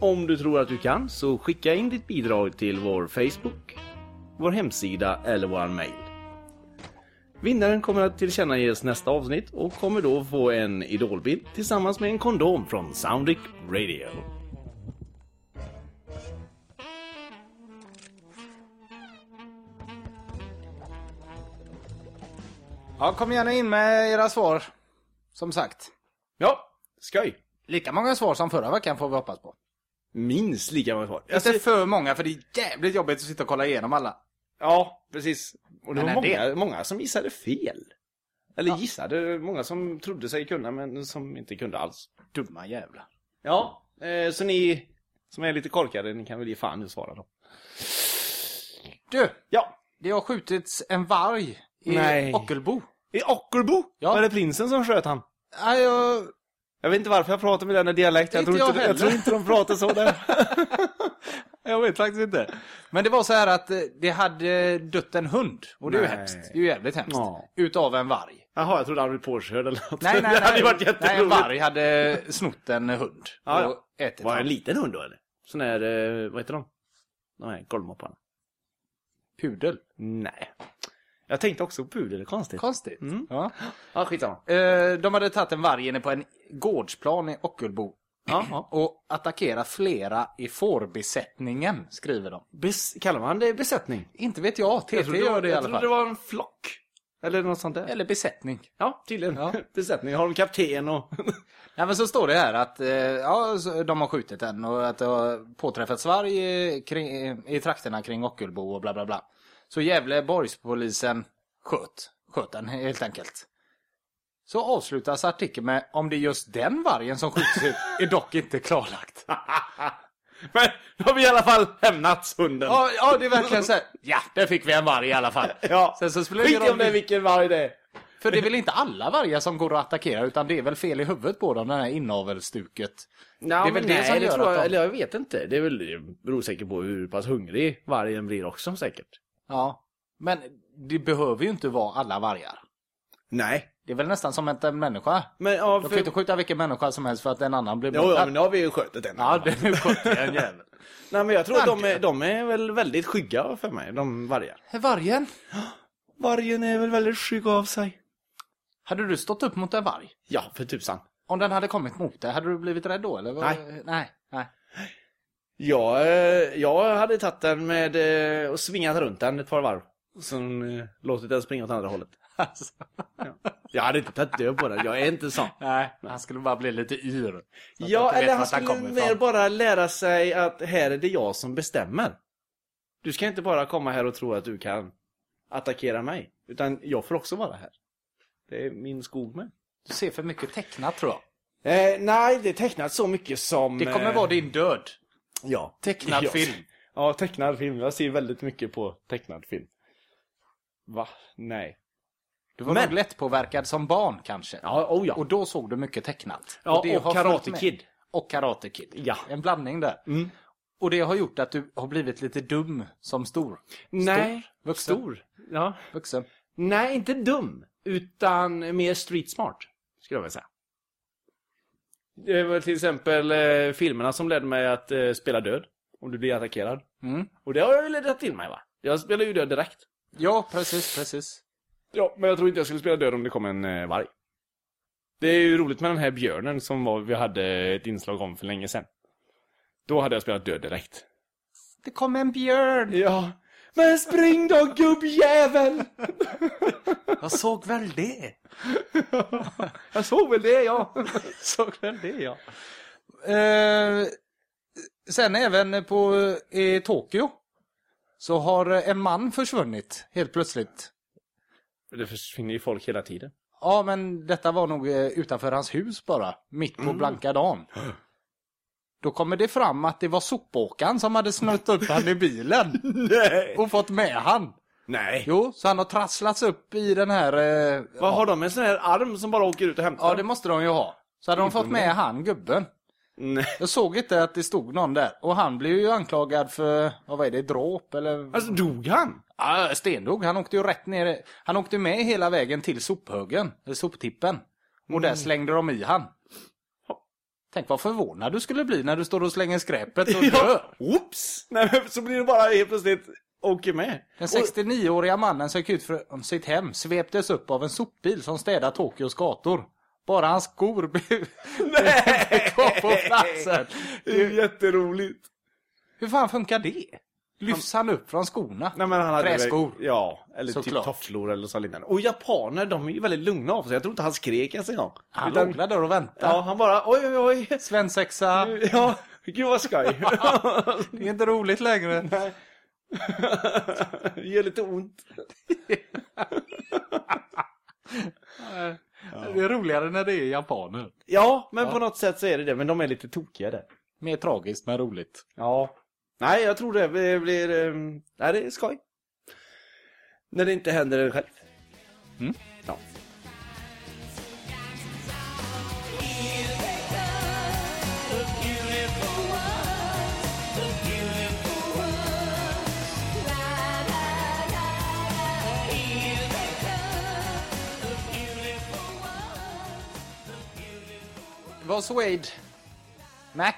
Om du tror att du kan så skicka in ditt bidrag till vår Facebook, vår hemsida eller vår mail. Vinnaren kommer att tillkännages nästa avsnitt och kommer då få en idolbild tillsammans med en kondom från Soundic Radio. Ja, kom gärna in med era svar. Som sagt. Ja, skoj! Lika många svar som förra veckan får vi hoppas på. Minst lika många svar. Alltså, Inte för många, för det är jävligt jobbigt att sitta och kolla igenom alla. ja, precis. Och det Men var är det- många, många som gissade fel. Eller gissade, många som trodde sig kunna men som inte kunde alls. Dumma jävlar. Ja, eh, så ni som är lite korkade, ni kan väl ge fan att svara då. Du, Ja, det har skjutits en varg i Nej. Ockelbo. I Ockelbo Ja. var det prinsen som sköt han. Ja, jag... Jag vet inte varför jag pratar med den dialekt. Jag Inte tror jag inte, jag tror inte de pratar så där. [LAUGHS] jag vet faktiskt inte. Men det var så här att eh, det hade dött en hund. Och det är ju Nej. hemskt. Det är ju jävligt hemskt. Ja. Utav en varg. Jaha, jag trodde han blev påkörd eller något. Nej, [LAUGHS] nej, det nej. hade ju varit nej, en jätteroligt. varg hade snott en hund. Ja, och ja. ätit Var det en liten hund då eller? Sån här, eh, vad heter de? De här golvmopparna. Pudel. Nej. Jag tänkte också på pudel, det är konstigt. Konstigt. Mm. Ja. Ja, skitsamma. Eh, de hade tagit en varg inne på en gårdsplan i Ockelbo. Ja, ja. [CLEARS THROAT] Och attackerat flera i fårbesättningen, skriver de. Bes- kallar man det besättning? Inte vet jag, TT Jag trodde, gör det i jag alla trodde fall. det var en flock. Eller något sånt där. Eller besättning. Ja, tydligen. Ja. [LAUGHS] besättning. Har de kapten och... [LAUGHS] Ja, men så står det här att eh, ja, de har skjutit den och att det har påträffats varg i, kring, i trakterna kring Ockelbo och bla bla bla. Så Gävleborgspolisen sköt, sköt den helt enkelt. Så avslutas artikeln med om det är just den vargen som skjuts ut är dock inte klarlagt. [LAUGHS] Men då har vi i alla fall hämnats hunden. Ja, ja det är verkligen så här. Ja, där fick vi en varg i alla fall. Ja. Sen så spelar det om det vilken varg det är. För det är väl inte alla vargar som går att attackera utan det är väl fel i huvudet på dem, den här inavelsstuket. Ja, Det är väl det nej, som det gör tror att jag, de- eller jag vet inte. Det är väl, det beror säkert på hur pass hungrig vargen blir också säkert. Ja. Men det behöver ju inte vara alla vargar. Nej. Det är väl nästan som att en människa. Men ja, De kan för... inte skjuta vilken människa som helst för att en annan blir Jo, borta. ja, men nu har vi ju skjutit den. Ja, det är sköt en jävel. [LAUGHS] Nej, men jag tror att de är, de är väl väldigt skygga för mig, de vargar. Vargen? [GASPS] Vargen är väl väldigt skygg av sig. Hade du stått upp mot en varg? Ja, för tusan. Om den hade kommit mot dig, hade du blivit rädd då? Eller? Nej. Nej. Nej. Jag, eh, jag hade tagit den med eh, och svingat runt den ett par varv. Och sen eh, låtit den springa åt andra hållet. [LAUGHS] Alltså. Jag hade inte tagit död på den, jag är inte sån. [LAUGHS] Nej, han skulle bara bli lite yr. Ja, eller han skulle kommer mer bara lära sig att här är det jag som bestämmer. Du ska inte bara komma här och tro att du kan attackera mig. Utan jag får också vara här. Det är min skog med. Du ser för mycket tecknat tror jag. Eh, nej, det är tecknat så mycket som... Det kommer vara din död. Ja. Tecknad [LAUGHS] Ja. film. Ja, tecknad film. Jag ser väldigt mycket på tecknad film. Va? Nej. Du var Men- nog lättpåverkad som barn kanske. Ja, oh ja. Och då såg du mycket tecknat. Ja, det och har Karate. Kid. Och Karate Kid. Ja. En blandning där. Mm. Och det har gjort att du har blivit lite dum som stor. Nej, vuxen. stor. Ja. Vuxen. Nej, inte dum. Utan mer street smart. Skulle jag vilja säga. Det var till exempel eh, filmerna som ledde mig att eh, spela död. Om du blir attackerad. Mm. Och det har jag ju ledat till mig va? Jag spelar ju död direkt. Ja, precis, precis. Ja, men jag tror inte jag skulle spela död om det kom en eh, varg. Det är ju roligt med den här björnen som var, vi hade ett inslag om för länge sedan. Då hade jag spelat död direkt. Det kom en björn! Ja. Men spring då gubbjävel! Jag såg väl det. [LAUGHS] Jag såg väl det ja. såg väl det, ja. Eh, sen även på i Tokyo så har en man försvunnit helt plötsligt. Det försvinner ju folk hela tiden. Ja, men detta var nog eh, utanför hans hus bara, mitt på blanka dagen. [GASPS] Då kommer det fram att det var sopåkaren som hade snött upp han i bilen [LAUGHS] Nej. och fått med han. Nej. Jo, så han har trasslats upp i den här... Eh, Vad har de en sån här arm som bara åker ut och hämtar? Ja, det måste de ju ha. Så hade de fått med han, gubben. Nej. Jag såg inte att det stod någon där. Och han blev ju anklagad för, vad var det, dråp eller? Alltså dog han? Ja, stendog. Han åkte ju rätt ner. Han åkte med hela vägen till sophögen, eller soptippen. Och där slängde de i han. Tänk vad förvånad du skulle bli när du står och slänger skräpet och [LAUGHS] dör. Oops! Nej men så blir det bara helt plötsligt åker med. Den 69-åriga mannen som gick ut från sitt hem sveptes upp av en sopbil som städar Tokyos gator. Bara hans skor blev [LAUGHS] kvar på platsen. Det är jätteroligt. Hur fan funkar det? Lyfts han upp från skorna? Nej men han hade Träskor. Väl, ja, eller Såklart. typ tofflor eller så liknande. Och japaner, de är ju väldigt lugna av sig. Jag tror inte han skrek ens en gång. Han Utan- låg där och väntade. Ja, han bara oj oj oj. Svensexa. [LAUGHS] Ja, gud vad skoj. [LAUGHS] Det är inte roligt längre. Det gör lite ont. [LAUGHS] Det är roligare när det är japaner. Ja, men på något sätt så är det det. Men de är lite tokiga där. Mer tragiskt men roligt. Ja. Nej, jag tror det blir... blir um... Nej, det är skoj. När det inte händer en själv. Mm. Ja. Var Suede. Mac.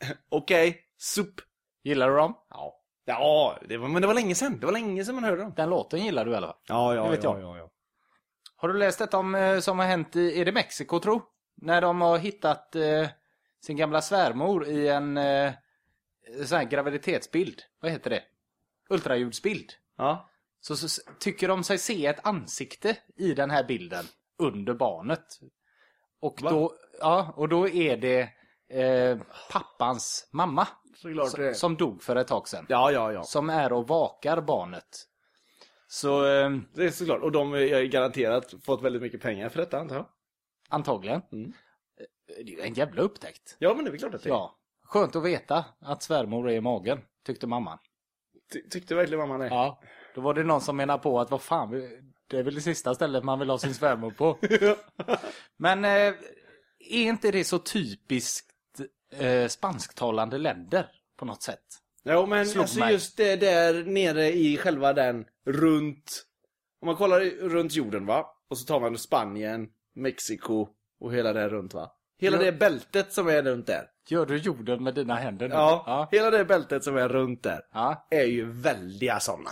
[LAUGHS] Okej, sup. Gillar du dem? Ja. Ja, det var, men det var länge sedan. Det var länge sedan man hörde dem. Den låten gillar du i alla fall. Ja, ja, Det vet ja, jag. ja, ja. Har du läst detta om, eh, som har hänt i, är det Mexiko tro? När de har hittat eh, sin gamla svärmor i en eh, sån här graviditetsbild. Vad heter det? Ultraljudsbild. Ja. Så, så tycker de sig se ett ansikte i den här bilden under barnet. Och, Va? då, ja, och då är det eh, pappans mamma som, som dog för ett tag sedan. Ja, ja, ja. Som är och vakar barnet. Så eh, Det är såklart. Och de har ju garanterat fått väldigt mycket pengar för detta, antar jag. antagligen. Mm. Eh, Det är ju en jävla upptäckt. Ja, men det är klart att det är. Ja. Skönt att veta att svärmor är i magen, tyckte mamman. Ty- tyckte verkligen mamman det. Ja. Då var det någon som menade på att vad fan, det är väl det sista stället man vill ha sin svärmor på. [LAUGHS] Men eh, är inte det så typiskt eh, spansktalande länder på något sätt? Ja, men Slog alltså mig. just det där nere i själva den runt... Om man kollar runt jorden, va? Och så tar man Spanien, Mexiko och hela det runt, va? Hela Ja. det bältet som är runt där. Gör du jorden med dina händer nu? Ja, Ja. hela det bältet som är runt där ja. är ju väldiga sådana.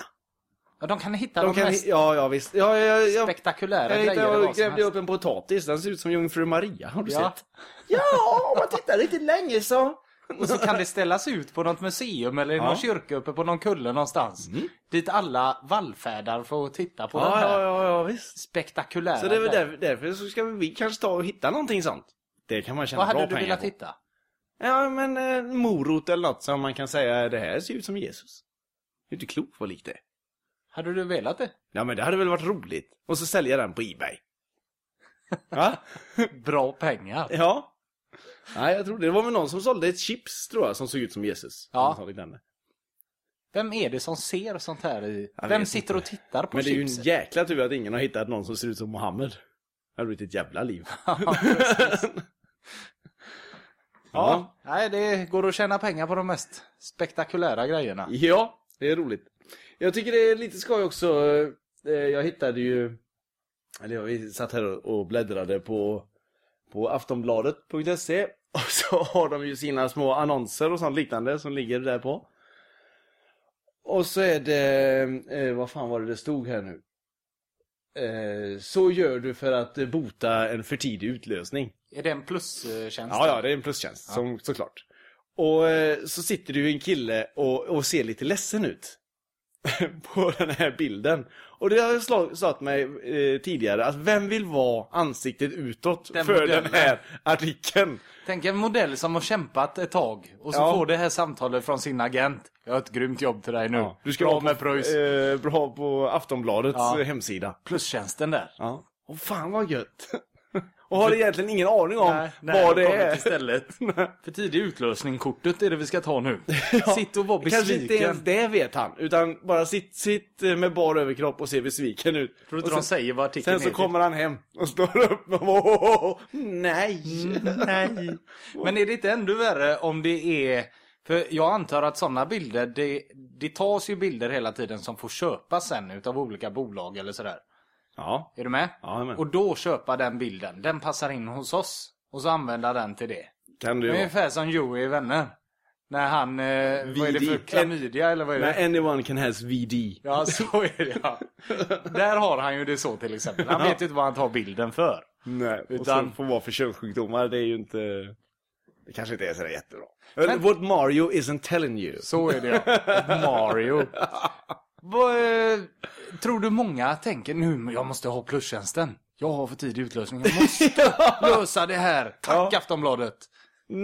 Ja, de kan hitta De de, kan, mest ja, ja visst. Ja, ja, ja. spektakulära Jag, grejer. jag vad grävde upp en potatis, den ser ut som Jungfru Maria, har du Ja. sett? Ja, om man tittar riktigt länge så... Och så kan det ställas ut på något museum eller i Ja. någon kyrka uppe på någon kulle någonstans. Dit alla vallfärdar får titta på den Ja, här ja, ja, visst. spektakulära. Så det är väl där, därför så ska vi kanske ta och hitta någonting sånt. Det kan man tjäna Vad bra hade du pengar velat på. hitta? Ja, men eh, morot eller något som man kan säga, det här ser ut som Jesus. Det är inte klokt vad likt det är. Hade du velat det? Ja, men det hade väl varit roligt. Och så sälja den på Ebay. [LAUGHS] Va? Bra pengar. Ja. Nej, jag tror det var väl någon som sålde ett chips, tror jag, som såg ut som Jesus. Ja. Vem är det som ser sånt här i? Jag Vem sitter och tittar på Men det är ju en chipset? jäkla tur att ingen har hittat någon som ser ut som Mohammed. Det hade blivit ett jävla liv. [LAUGHS] Ja. Nej, det går att tjäna pengar på de mest spektakulära grejerna. Ja, det är roligt. Jag tycker det är lite skoj också. eh, Jag hittade ju, eller jag satt här och bläddrade på, på aftonbladet.se [LAUGHS] och så har de ju sina små annonser och sånt liknande som ligger där på. Och så är det, eh, vad fan var det det stod här nu? Eh, så gör du för att eh, bota en för tidig utlösning. Är det en plustjänst? Ja, ja, det är en plustjänst, som, såklart. Och eh, så sitter ju en kille och, och ser lite ledsen ut. [LAUGHS] på den här bilden. Och det har jag slag- sagt mig eh, tidigare, att vem vill vara ansiktet utåt Den för modellen. den här artikeln? Tänk en modell som har kämpat ett tag och så Ja. får det här samtalet från sin agent. Jag har ett grymt jobb till dig nu. Du ska Bra vara med på, pröjs. eh, bra på Aftonbladets Ja. eh, hemsida. Plustjänsten där. Ja. Och fan vad gött! [LAUGHS] och har egentligen ingen aning om Nej, nej, vad de det är. Istället. [LAUGHS] För tidig utlösning-kortet är det vi ska ta nu. [LAUGHS] Sitt och var Kanske inte ens besviken. det vet han, utan bara sitt, sitt med bar överkropp och se besviken ut. Tror du de sen- säger vad artikeln Sen så kommer han hem och står upp och bara, "Åh, nej. Nej. [LAUGHS] Men är det inte ännu värre om det är... För jag antar att sådana bilder, det, det tas ju bilder hela tiden som får köpas sen utav olika bolag eller sådär. Ja, Är du med? Ja, men. Och då köpa den bilden. Den passar in hos oss. Och så använda den till det. kan du. Ungefär som Joey i Vänner. När han, eh, vad är det för klamydia eller vad är det? Men anyone can has VD. Ja, så är det ja. Där har han ju det så till exempel. Han vet ju inte vad han tar bilden för. Nej, och Utan- så får vara för könssjukdomar, det är ju inte... Det kanske inte är så där jättebra. Men- What Mario isn't telling you. Så är det ja. Mario. [LAUGHS] Tror du många tänker nu, jag måste ha plustjänsten. Jag har för tidig utlösning. Jag måste [LAUGHS] lösa det här. Tack Aftonbladet.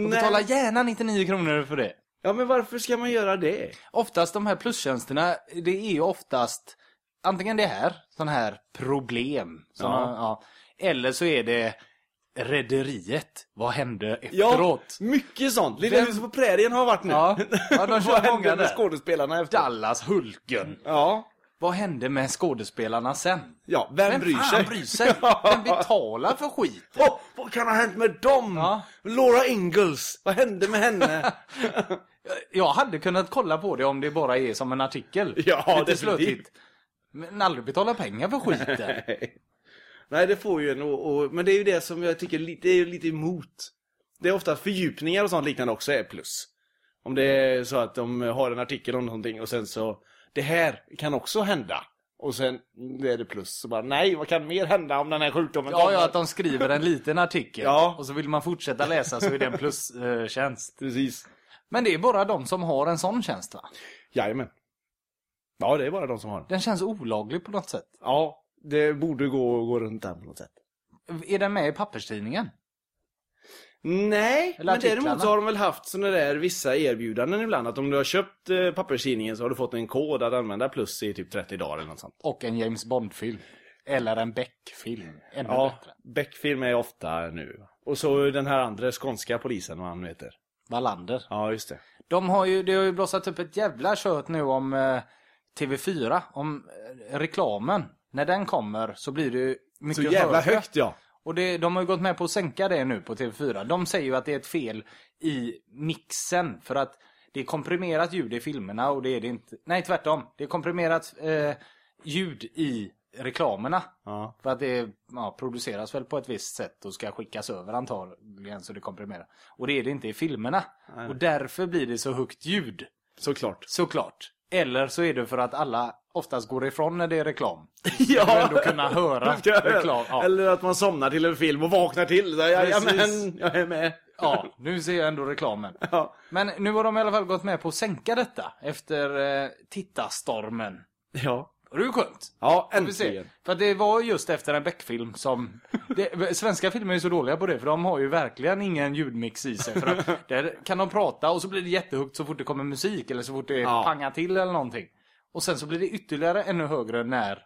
Och betala gärna 99 kronor för det. Ja, men varför ska man göra det? Oftast de här plustjänsterna, det är ju oftast antingen det här, sån här problem. Såna, ja. Eller så är det Rederiet. Vad hände Ja, efteråt? mycket sånt. Lilla Vem- huset på prärien har varit nu. Ja. Ja, de [LAUGHS] kör Vad många hände med där. skådespelarna efter? Dallas Hulken. Ja. Vad hände med skådespelarna sen? Ja, vem, Vem bryr sig? bryr sig? Vem betalar för skit? Åh, vad kan ha hänt med dem? Ja. Laura Ingalls, vad hände med henne? [LAUGHS] Jag hade kunnat kolla på det om det bara är som en artikel. [LAUGHS] Ja, Lite definitivt. Men aldrig betala pengar för skiten. [LAUGHS] Nej, det får ju en och, och, Men det är ju det som jag tycker lite, är lite emot. Det är ofta fördjupningar och sånt liknande också är plus. Om det är så att de har en artikel om någonting och sen så Det här kan också hända. Och sen är det plus. Så bara nej, vad kan mer hända om den här sjukdomen Ja, ja, att de skriver en liten artikel. Ja. Och så vill man fortsätta läsa så är det en plustjänst. Precis. Men det är bara de som har en sån tjänst va? Jajamän. Ja, det är bara de som har den. Den känns olaglig på något sätt. Ja, det borde gå, gå runt där på något sätt. Är den med i papperstidningen? Nej, Eller men däremot så har de väl haft sådana där vissa erbjudanden ibland. Att om du har köpt eh, papperstidningen så har du fått en kod att använda plus i typ 30 dagar eller något sånt. Och en James Bond-film. Eller en Beck-film. Ännu Ja, bättre. Beck-film är ofta nu. Och så den här andra skånska polisen, vad han heter. Wallander. Ja, just det. De har ju, det har ju blossat upp ett jävla kött nu om eh, TV4. Om eh, reklamen. När den kommer så blir det mycket Så jävla högre. högt ja. Och det, de har ju gått med på att sänka det nu på TV4. De säger ju att det är ett fel i mixen. För att det är komprimerat ljud i filmerna och det är det inte. Nej, tvärtom. Det är komprimerat eh, ljud i reklamerna. Ja. För att det ja, produceras väl på ett visst sätt och ska skickas över antagligen så det komprimerar. Och det är det inte i filmerna. Och därför blir det så högt ljud. Såklart. Såklart. Eller så är det för att alla oftast går ifrån när det är reklam. [LAUGHS] Ja. Du ändå kunna höra Ska reklam. Ja. Eller att man somnar till en film och vaknar till. Så, ja, ja, Precis. men jag är med. Ja, nu ser jag ändå reklamen. [LAUGHS] Ja. Men nu har de i alla fall gått med på att sänka detta efter eh, tittarstormen. Ja. Och det är ju skönt. Ja, Får äntligen. För det var just efter en Beck-film som... [LAUGHS] Det, svenska filmer är så dåliga på det, för de har ju verkligen ingen ljudmix i sig. För att [LAUGHS] där kan de prata och så blir det jättehögt så fort det kommer musik eller så fort det Ja. pangar till eller någonting. Och sen så blir det ytterligare ännu högre när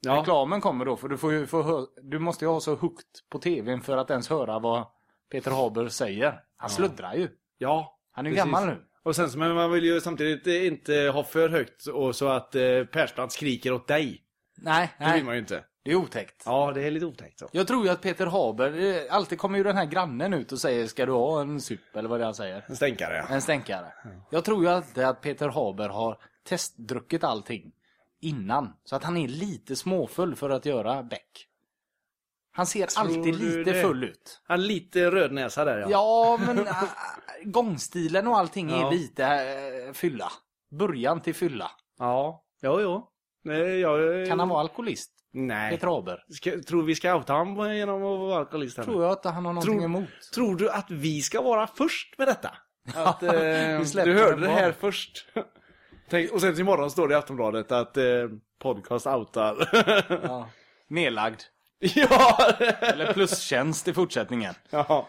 Ja. reklamen kommer då. För du, får ju, få hö- du måste ju ha så högt på tvn för att ens höra vad Peter Haber säger. Han sluddrar ju. Ja. Han är ju gammal nu. Och sen så, men man vill ju samtidigt inte ha för högt och så att eh, Persbrandt skriker åt dig. Nej, Det vill nej. man ju inte. Det är otäckt. Ja, det är lite otäckt så. Jag tror ju att Peter Haber, eh, alltid kommer ju den här grannen ut och säger ska du ha en sup eller vad det är han säger. En stänkare ja. En stänkare. Jag tror ju alltid att Peter Haber har testdruckit allting innan. Så att han är lite småfull för att göra bäck. Han ser Tror alltid lite det? full ut. Han är lite röd näsa där ja. Ja, men äh, gångstilen och allting är Ja. lite äh, fylla. Början till fylla. Ja, jo, jo. Nej, jag, Kan han vara alkoholist? Nej. Peter Haber? Tror vi ska outa honom genom att vara alkoholist? här? Tror jag att han har någonting Tror- emot. Tror du att vi ska vara först med detta? Att, eh, [LAUGHS] du hörde det här först. [LAUGHS] Tänk, och sen imorgon står det i Aftonbladet att eh, podcast outar. [LAUGHS] Ja. Nedlagd. [LAUGHS] ja! Eller plustjänst i fortsättningen. ja!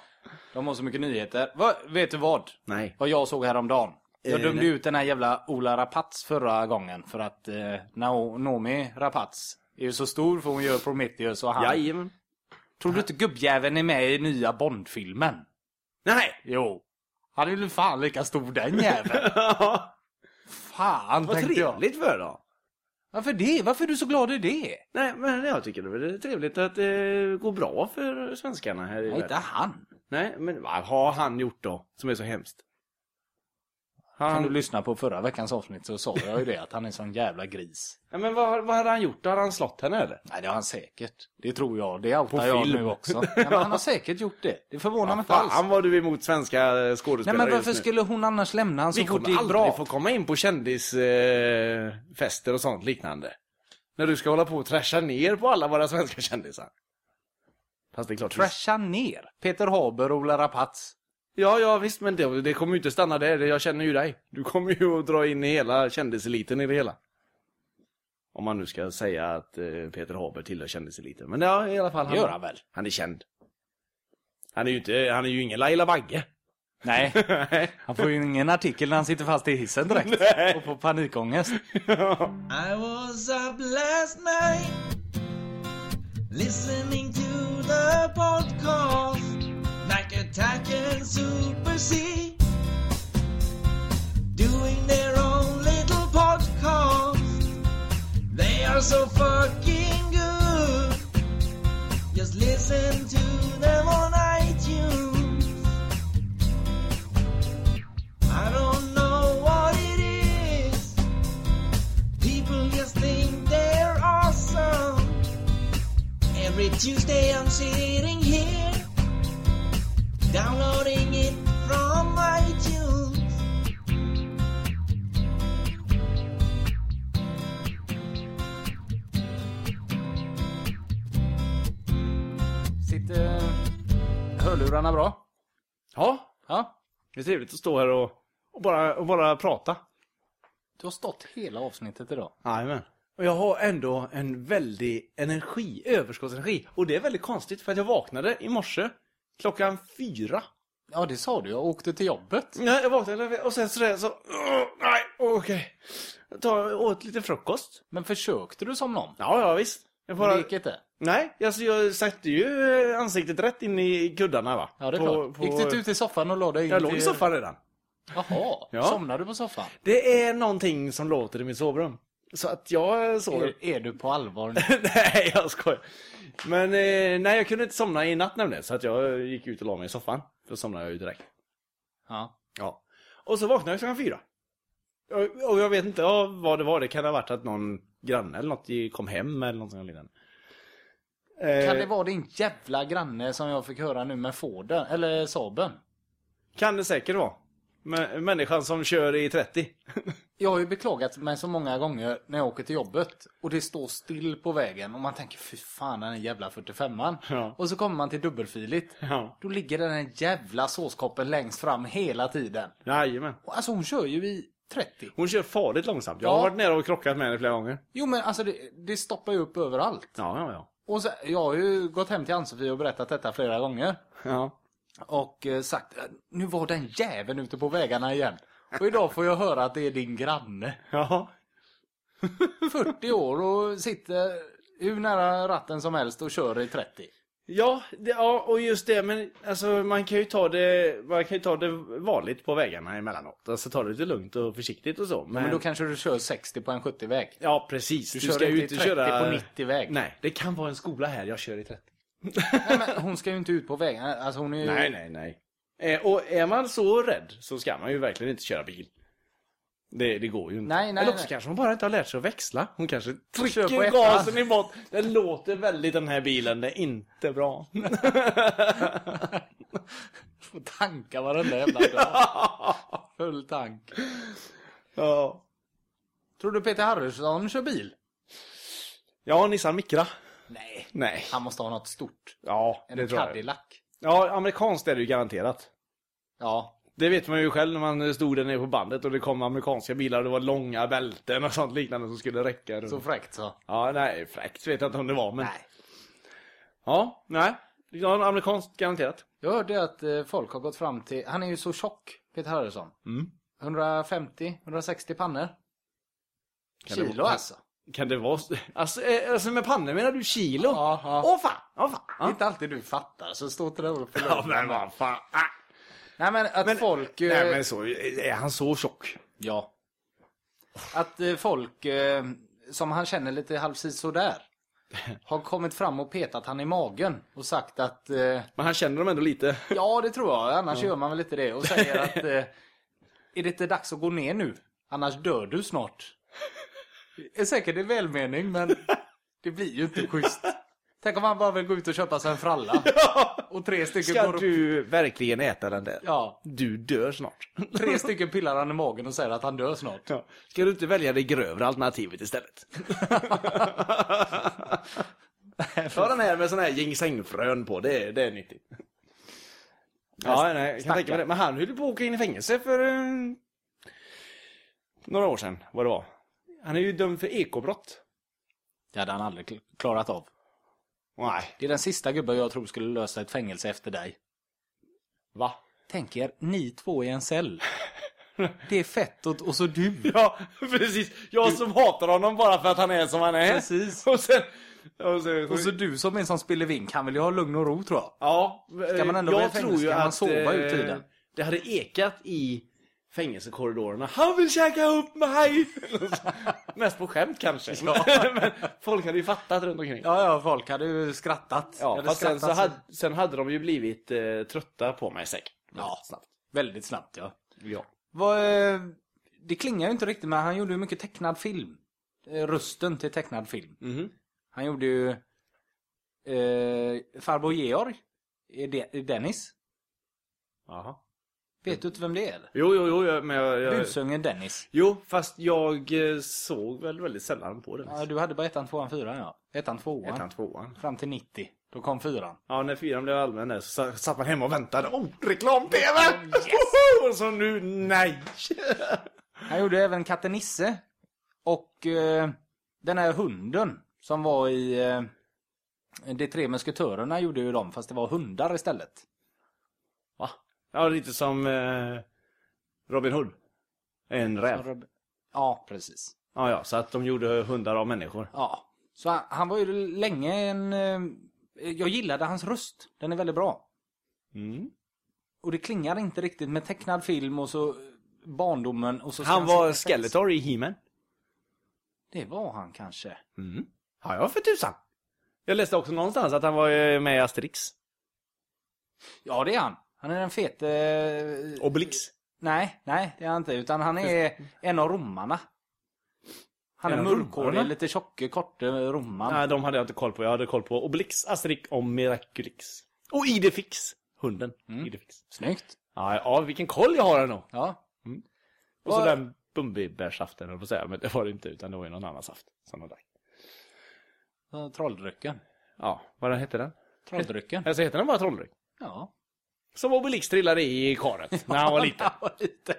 De har så mycket nyheter. Va, vet du vad? Nej. Vad jag såg häromdagen. Jag Eh, dömde nej. ut den här jävla Ola Rapace förra gången. För att eh, Naomi Rapace är ju så stor för hon gör Prometheus och han. Jajamän. Tror du inte gubbjäveln är med i nya Bond-filmen? Nej! Jo. Han är ju fan lika stor den jäveln. [LAUGHS] Fan Vad tänkte jag. trevligt för då. Varför det? Varför är du så glad i det? Nej, men jag tycker det är trevligt att det går bra för svenskarna här i Nej, inte världen. han. Nej, men vad har han gjort då? Som är så hemskt? Kan du Han... lyssna på förra veckans avsnitt så sa jag ju det att han är en sån jävla gris. Ja, men vad, vad hade han gjort? Har han slått henne eller? Nej, det har han säkert. Det tror jag. Det outar På jag film. nu också. [LAUGHS] Ja, men han har säkert gjort det. Det förvånar mig inte alls. Fan vad du emot svenska Nej, skådespelare men varför skulle hon annars lämna han så Vi fort det gick bra? få komma in på kändisfester eh, och sånt liknande. När du ska hålla på och trasha ner på alla våra svenska kändisar. Fast det är klart. Trasha ner. Peter Haber och Ola Rapace. Ja, ja visst, men det, det kommer ju inte stanna där. Jag känner ju dig. Du kommer ju att dra in i hela kändiseliten i det hela. Om man nu ska säga att eh, Peter Haber tillhör kändiseliten. Men ja, i alla fall. Det gör han väl? Han är känd. Han är ju inte, han är ju ingen Laila Bagge. Nej, [LAUGHS] han får ju ingen artikel när han sitter fast i hissen direkt. [LAUGHS] Nej. Och får panikångest. [LAUGHS] I was up last night listening to the podcast Mac Attack and Super C doing their own little podcast. They are so fucking good. Just listen to them on iTunes. I don't know what it is. People just think they're awesome. Every Tuesday I'm sitting here, downloading it from iTunes. Sitter hörlurarna bra? Ja, Ja. det är trevligt att stå här och, och, bara, och bara prata. Du har stått hela avsnittet idag. Jajamän. Och jag har ändå en väldig energi, överskottsenergi. Och det är väldigt konstigt för att jag vaknade i morse klockan fyra. Ja, det sa du. Jag åkte till jobbet. Nej, jag vaknade och sen sådär så... Nej, okej. Jag tar, åt lite frukost. Men försökte du som någon? Ja, ja visst. Jag bara... det gick inte. Nej, alltså jag satte ju eh, ansiktet rätt in i kuddarna va. Ja, det är På- klart. på- Gick du inte ut i soffan och la dig in Jag låg i soffan redan. Jaha, Ja. somnade du på soffan? Det är någonting som låter i mitt sovrum. Så att jag sover... Är, är du på allvar nu? [LAUGHS] nej, jag skojar. Men eh, nej, jag kunde inte somna i natt nämligen. Så att jag gick ut och la mig i soffan. Då somnade jag ju direkt. Ja. Ja. Och så vaknade jag klockan fyra. Och, och jag vet inte ja, vad det var. Det kan ha varit att någon granne eller något kom hem eller något sånt liknande. Eh, Kan det vara din jävla granne som jag fick höra nu med Forden? Eller Saben? kan det säkert vara. Men, människan som kör i 30. [LAUGHS] Jag har ju beklagat mig så många gånger när jag åker till jobbet och det står still på vägen och man tänker fy fan den jävla 45an. Ja. Och så kommer man till dubbelfiligt. Ja. Då ligger den jävla såskoppen längst fram hela tiden. Jajamän. Och Alltså hon kör ju i 30. Hon kör farligt långsamt. Jag har Ja. varit nere och krockat med henne flera gånger. Jo men alltså det, det stoppar ju upp överallt. Ja, ja, ja. Och så, jag har ju gått hem till Ann-Sofie och berättat detta flera gånger. Ja. Och eh, sagt, nu var den jäveln ute på vägarna igen. Och idag får jag höra att det är din granne. Ja. [LAUGHS] 40 år och sitter hur nära ratten som helst och kör i 30. Ja, det, ja, och just det, men alltså man kan ju ta det, man kan ju ta det vanligt på vägarna emellanåt. Alltså ta det lite lugnt och försiktigt och så. Men, Men då kanske du kör 60 på en 70-väg. Ja, precis. Du, Du, kör ska ju inte inte 30 köra... på 90-väg. Nej, det kan vara en skola här, jag kör i 30. Nej, men hon ska ju inte ut på vägen. Alltså hon är ju... Nej, nej, nej. Eh, och är man så rädd så ska man ju verkligen inte köra bil. Det, det går ju inte. Nej, nej, Eller också nej. kanske hon bara inte har lärt sig att växla. Hon kanske trycker gasen i bort. Den låter väldigt den här bilen, det är inte bra. [LAUGHS] Får tanka varenda jävla dag. [LAUGHS] Full tank. ja. Tror du Peter Harrison kör bil? Ja, Nissan Micra. Nej. Nej. Han måste ha något stort. Ja, En det tror jag. Cadillac. Ja, amerikanskt är det ju garanterat. Ja. Det vet man ju själv när man stod där nere på bandet och det kom amerikanska bilar och det var långa bälten och sånt liknande som skulle räcka. runt. Så fräckt så. Ja, nej, fräckt vet jag inte om det var, men... Nej. Ja, nej. Ja, amerikanskt garanterat. Jag hörde att eh, folk har gått fram till... Han är ju så tjock, Peter Harrison. Mm. 150-160 pannor. Kan Kilo vara- alltså. Kan det vara... så- Alltså, eh, alltså med pannor menar du kilo? Ja, ja. Åh fan! Åh fan! Det är Ja. inte alltid du fattar, så stå inte där och Ja, men vad fan. Ah. Nej men att Men- folk... eh, Nej, men så, är han så tjock? Ja. Att eh, folk eh, som han känner lite halvsids sådär [LAUGHS] har kommit fram och petat han i magen och sagt att eh, Men han känner dem ändå lite. [LAUGHS] ja det tror jag, annars gör man väl inte det och säger att [LAUGHS] eh, är det inte dags att gå ner nu? Annars dör du snart. Det är säkert i välmening men det blir ju inte schysst. Tänk om han bara vill gå ut och köpa sig en fralla [LAUGHS] och tre stycken Ska går upp- du verkligen äta den där? Ja, Du dör snart. [LAUGHS] tre stycken pillar han i magen och säger att han dör snart. Ja. Ska du inte välja det grövre alternativet istället? [LAUGHS] Ta den här med sån här ginsengfrön på, det är, det är nyttigt. Ja, nej, jag kan tänka mig det. Men han höll på att åka in i fängelse för eh, några år sedan, vad det var. Han är ju dömd för ekobrott. Det hade han aldrig kl- klarat av. Nej. Det är den sista gubben jag tror skulle lösa ett fängelse efter dig. Va? Tänk er, ni två i en cell. [LAUGHS] Det är fett och, så du. Ja, precis. Jag som hatar honom bara för att han är som han är. Precis. Och sen... Och sen Och så du som är en som spiller vink, han vill ju ha lugn och ro tror jag. ja, Ska man ändå jag i fängelse kan man sova ut tiden. eh, Det hade ekat i fängelsekorridorerna. Han vill käka upp mig! [LAUGHS] Mest på skämt kanske. [LAUGHS] [LAUGHS] Men folk hade ju fattat runt omkring. Ja, ja, folk hade ju skrattat. Ja, hade fast sen, så skrattat hade, sen hade de ju blivit eh, trötta på mig säkert. Ja. snabbt. Väldigt snabbt ja. Ja. Vad, eh, det klingar ju inte riktigt men han gjorde ju mycket tecknad film. Eh, Rösten till tecknad film. Mhm. Han gjorde ju eh, Farbror Georg Dennis. Jaha. Vet du inte vem det är? Jo, jo, jo, jag- men jag... jag... Busungen Dennis. Jo, fast jag eh, såg väl väldigt sällan på den. Ja, du hade bara ettan, tvåan, fyran ja. Ettan, tvåan. Ettan, tvåan. Fram till 90. Då kom fyran. Ja, när fyran blev allmän där så sa- satt man hemma och väntade. Oh, reklam-tv! Yes! Och så nu, nej! [LAUGHS] Han gjorde även Katte Nisse. Och eh, den här hunden som var i eh, De tre musketörerna gjorde ju dem fast det var hundar istället. Ja, lite som eh, Robin Hood. En räv. Ja, precis. Ja, ja, så att de gjorde hundar av människor. Ja. Så han, han var ju länge en... Eh, jag gillade hans röst. Den är väldigt bra. Mm. Och det klingar inte riktigt med tecknad film och så eh, barndomen och så Han var Skeletor i He-Man. Det var han kanske. Mm. Ja, ja, för tusan. Jag läste också någonstans att han var eh, med i Asterix. Ja, det är han. Han är den fete... eh, Obelix. Nej, nej, det är han inte. Utan han är en av romarna. Han är mörkhårig, lite tjocke, korte roman. Nej, de hade jag inte koll på. Jag hade koll på Obelix, Asterix och Miraculix. Och Idefix. Hunden. Mm. Idefix. Snyggt. Ja, ja, vilken koll jag har ändå. Ja. Och så den Bumbibärsaften, höll på säga. Men det var det inte, utan det var ju någon annan saft som de drack. Så Trolldrycken. Ja, vad hette den? Trolldrycken. Alltså heter den bara Trolldryck? Ja. Som Obelix trillade i i karet när han var [LAUGHS] liten. Han var liten.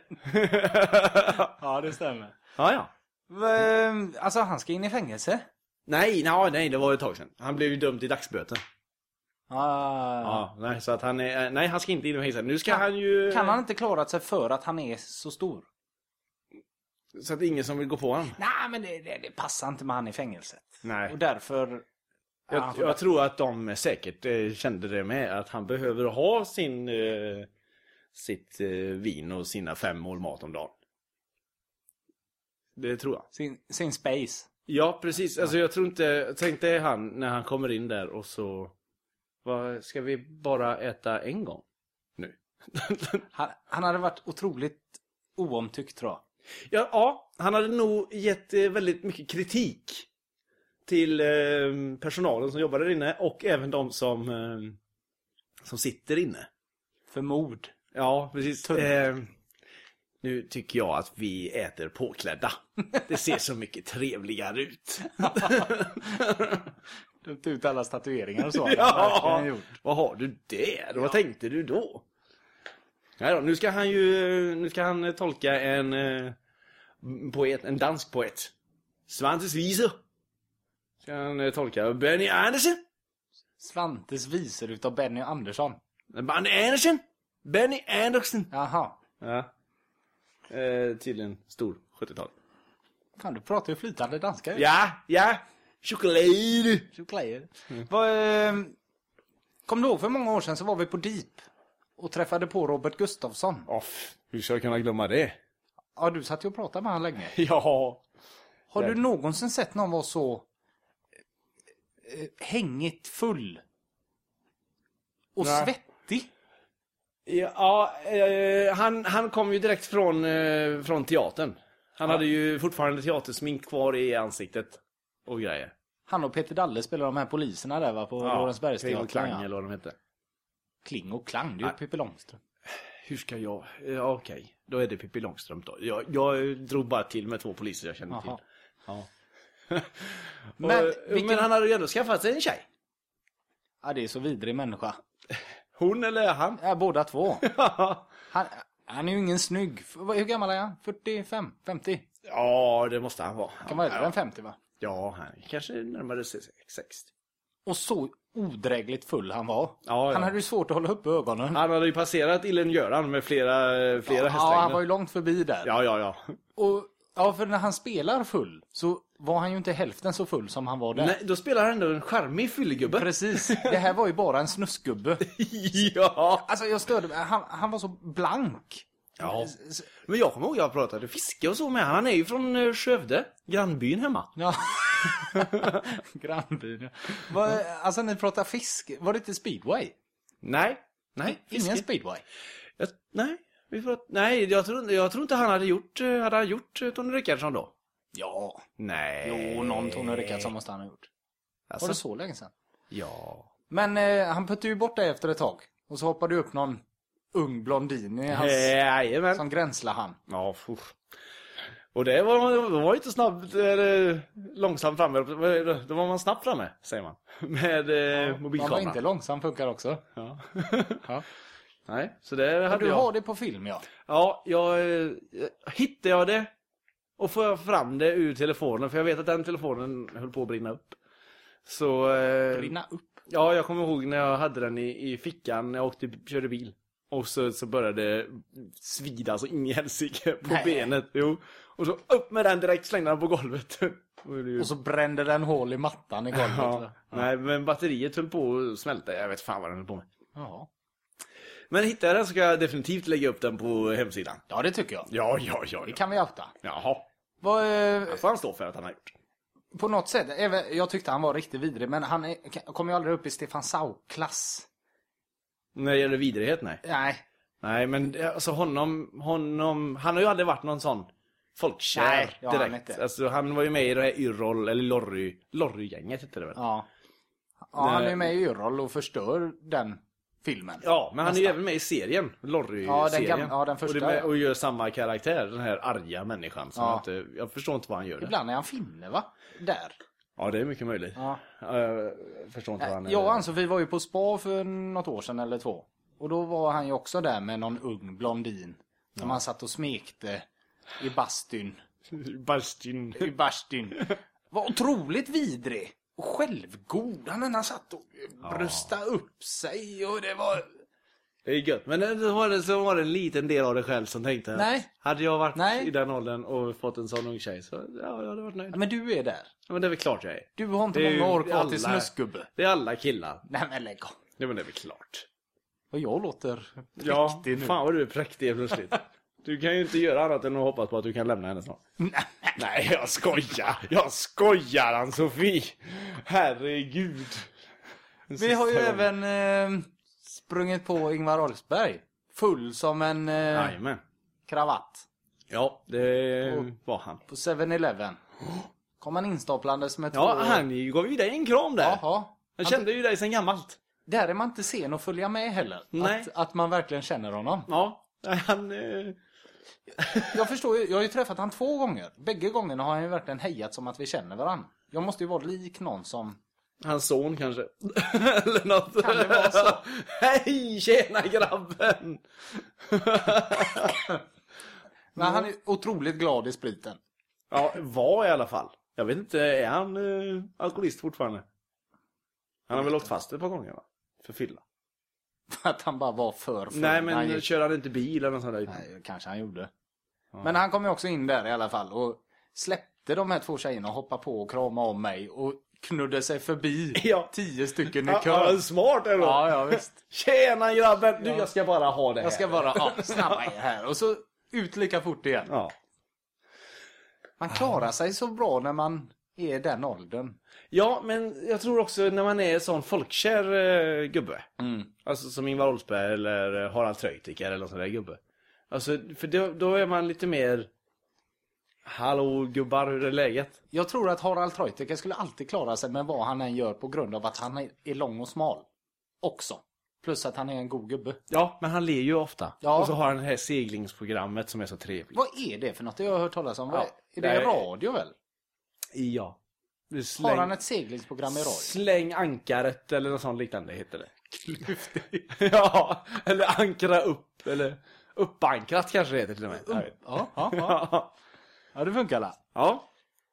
[LAUGHS] ja, det stämmer. ja, ja. V- Alltså, han ska in i fängelse. Nej, nej, nej, det var ju ett tag sedan. Han blev ju dömd till dagsböter. Ah. Ja, nej, så att han är, nej, han ska inte in i fängelse. Nu ska Kan- han ju... Kan han inte klarat sig för att han är så stor? Så att det är ingen som vill gå på honom. Nej, men det, det, det passar inte med han i fängelset. Nej. Och därför Jag, han får jag tror att de säkert eh, kände det med, att han behöver ha sin, eh, sitt eh, vin och sina fem mål mat om dagen. Det tror jag. Sin, sin space. Ja, precis. Alltså jag tror inte, tänk dig han när han kommer in där och så, vad, ska vi bara äta en gång? Nu. [LAUGHS] Han, han hade varit otroligt oomtyckt tror jag. Ja, ja, han hade nog gett eh, väldigt mycket kritik till eh, personalen som jobbar där inne och även de som, eh, som sitter inne. För mord. Ja, precis. Eh, nu tycker jag att vi äter påklädda. Det ser så mycket trevligare ut. [LAUGHS] Dömt ut alla statueringar och så. [LAUGHS] ja, gjort. vad har du där? Vad tänkte du då? Nej då, nu ska han ju nu ska han eh, tolka en eh, poet, en dansk poet. Svantes visor. Ska han eh, tolka Benny Andersen. Svantes visor utav Benny Andersson. Benny Andersen. Benny Andersen. Jaha. Ja. Eh, tydligen stor 70-tal. Fan, du pratar ju flytande danska. Ja, ja. Choklad. Choklad. Vad, eh, Kom du ihåg för många år sedan så var vi på Deep och träffade på Robert Gustafsson. Off, hur ska jag kunna glömma det? Ja, du satt ju och pratade med honom länge. [LAUGHS] Ja. Har du någonsin sett någon vara så hängigt full? Och Nej. svettig? Ja, eh, han, han kom ju direkt från, eh, från teatern. Han hade ju fortfarande teatersmink kvar i ansiktet. Och grejer. Han och Peter Dalle spelar de här poliserna där va, på Kling och Lorensbergsteatern. Klang Ja. eller vad de hette. Kling och Klang, det är ju. Pippi Långstrump. Hur ska jag? Ja, Okej, då är det Pippi Långstrump då. Jag, jag drog bara till med två poliser jag kände Jaha. till. Ja. Men och, vilken- men han hade ju ändå skaffat sig en tjej. Ja, det är så vidrig människa. Hon eller han? Ja, båda två. [LAUGHS] Han, han är ju ingen snygg. Hur gammal är han? 45? 50? ja, det måste han vara. Kan vara äldre än 50 va? Ja, han kanske närmare sig 60. Och så odrägligt full han var. Ja, ja. Han hade ju svårt att hålla uppe ögonen. Han hade ju passerat Illen Göran med flera, flera ja, hästlängder. han var ju långt förbi där. Ja, ja, ja. Och, ja, för när han spelar full så var han ju inte hälften så full som han var där. Nej, då spelar han ändå en charmig fyllegubbe. Precis. Det här var ju bara en snuskgubbe. [LAUGHS] ja. Alltså jag störde mig. Han, han var så blank. ja. Men jag kommer ihåg jag pratade fiske och så med han. Han är ju från eh, Skövde, grannbyn hemma. Ja. [LAUGHS] Grannbyn. ja. Vad- Alltså ni pratar fisk. Var det inte speedway? Nej. Nej, Ingen fiske. speedway? Jag, nej, vi prat, nej jag, tror, jag tror inte han hade gjort, eh, hade han gjort eh, Tony Rickardsson då. Ja. Nej. Jo, någon Tony Rickardsson måste han ha gjort. Alltså, Var det så länge sedan? Ja. Men eh, han puttade ju bort dig efter ett tag. Och så hoppade det upp någon ung blondin i hans... Jajamän. Som gränslade han. Ja, fuff. Och det var, det var inte snabbt, eller långsamt framme. Då var man snabbt framme, säger man. [LAUGHS] Med eh, Man var mobilkameran. inte långsam funkar också. Ja. Ja. [LAUGHS] Nej, så det Ja, hade du jag. har det på film ja. Ja, jag eh, hittade jag det och får jag fram det ur telefonen, för jag vet att den telefonen höll på att brinna upp. Så... Eh, Brinna upp. Ja, jag kommer ihåg när jag hade den i, i fickan när jag åkte, körde bil. Och så, så började det svida så in i helsike på Nej. benet. Jo. Och så upp med den direkt, slängde den på golvet. [LAUGHS] Och så brände den hål i mattan i golvet. ja. va? Nej, men batteriet höll på att smälta. Jag vet fan vad den höll på med. ja. Men hittar jag den så ska jag definitivt lägga upp den på hemsidan. Ja, det tycker jag. Ja, ja, ja. Det ja. kan vi outa. Jaha. Vad, eh, Det får han stå för att han har gjort. på något sätt, även, jag tyckte han var riktigt vidrig, men han är, kom ju aldrig upp i Stefan Sauk-klass. När det gäller vidrighet, nej. Nej. Nej, men alltså honom, honom, han har ju aldrig varit någon sån folkkär Nej, det har han direkt. inte. Alltså han var ju med i det här Yrrol, eller Lorry, Lorry-gänget hette det väl? Ja. Ja, han är med i Yrrol och förstör den filmen. Ja, men han är ju Nästan. även med i serien, Ja, Lorry-serien. gam- ja, den första, Och, med, ja. och gör samma karaktär, den här arga människan. Som Ja. jag, inte, jag förstår inte vad han gör. Ibland är han finne va? Där. Ja, det är mycket möjligt. Ja. Jag förstår inte vad han är. Jag och Ann-Sofie var ju på spa för något år sedan eller två. Och då var han ju också där med någon ung blondin. Som han satt och smekte i bastun. [LAUGHS] Bastin. I bastun. Var otroligt vidrig. Och självgod. Han, han satt och bröstade upp sig och det var... Det är gött. Men det- så var, det, så var det en liten del av dig själv som tänkte Nej. Hade jag varit Nej. i den åldern och fått en sån ung tjej så ja, jag hade varit nöjd. Men du är där. Ja, Men det är väl klart jag är. Du har inte många år kvar till snusgubbe. Det är alla killar. Nej men lägg av. Ja men det är väl klart. Och jag låter Ja, präktig nu. fan vad du är präktig plötsligt. [LAUGHS] Du kan ju inte göra annat än att hoppas på att du kan lämna henne snart. [LAUGHS] Nej, jag skojar! Jag skojar Ann-Sofie! Herregud! Vi har ju även eh, sprungit på Ingvar Oldsberg. Full som en eh, kravatt. Ja, det var han. På 7-Eleven. Kom han instaplandes med Ja, två... han gav ju dig en kram där. Jaha. Jag kände ju dig sen gammalt. Där är man inte sen att följa med heller. Nej. Att, att man verkligen känner honom. Ja, han... Eh... Jag förstår ju, jag har ju träffat han två gånger. Bägge gångerna har han ju verkligen hejat som att vi känner varandra. Jag måste ju vara lik någon som... Hans son kanske. [LAUGHS] Eller något. Kan det vara så? Hej, tjena grabben! [LAUGHS] Men han är otroligt glad i spriten. ja, var i alla fall. Jag vet inte, är han eh, alkoholist fortfarande? Han har väl åkt fast ett par gånger va? För fylla. [LAUGHS] För att han bara var för full Nej när han men gick. kör han inte bil eller något sånt där? Nej, kanske han gjorde. Men han kom ju också in där i alla fall och släppte de här två tjejerna och hoppade på och kramade om mig och knudde sig förbi [LAUGHS] Ja. tio stycken i Ja, kö. ja, smart ändå! Ja, ja, visst. [LAUGHS] Tjena grabben! Du, jag ska bara ha det här. Jag ska bara ja, snabba er här och så ut lika fort igen. Ja. Man klarar sig så bra när man är den åldern. Ja, men jag tror också när man är sån folkkär eh, gubbe. Mm. Alltså som Ingvar Oldsberg eller eh, Harald Treutiger eller någon sån där gubbe. Alltså, för då, då är man lite mer... Hallå gubbar, hur är läget? Jag tror att Harald Treutiger skulle alltid klara sig med vad han än gör på grund av att han är- lång och smal. Också. Plus att han är en god gubbe. Ja, men han ler ju ofta. Ja. Och så har han det här seglingsprogrammet som är så trevligt. Vad är det för något? Det har jag hört talas om. Ja, är, är det nej. radio väl? Ja. Har Släng, han ett seglingsprogram i radio? släng ankaret eller något sånt liknande heter det. [LAUGHS] ja, eller ankra upp. Eller uppankrat kanske det heter till och med. Ja, ja, ja. Ja. ja det funkar la. Ja.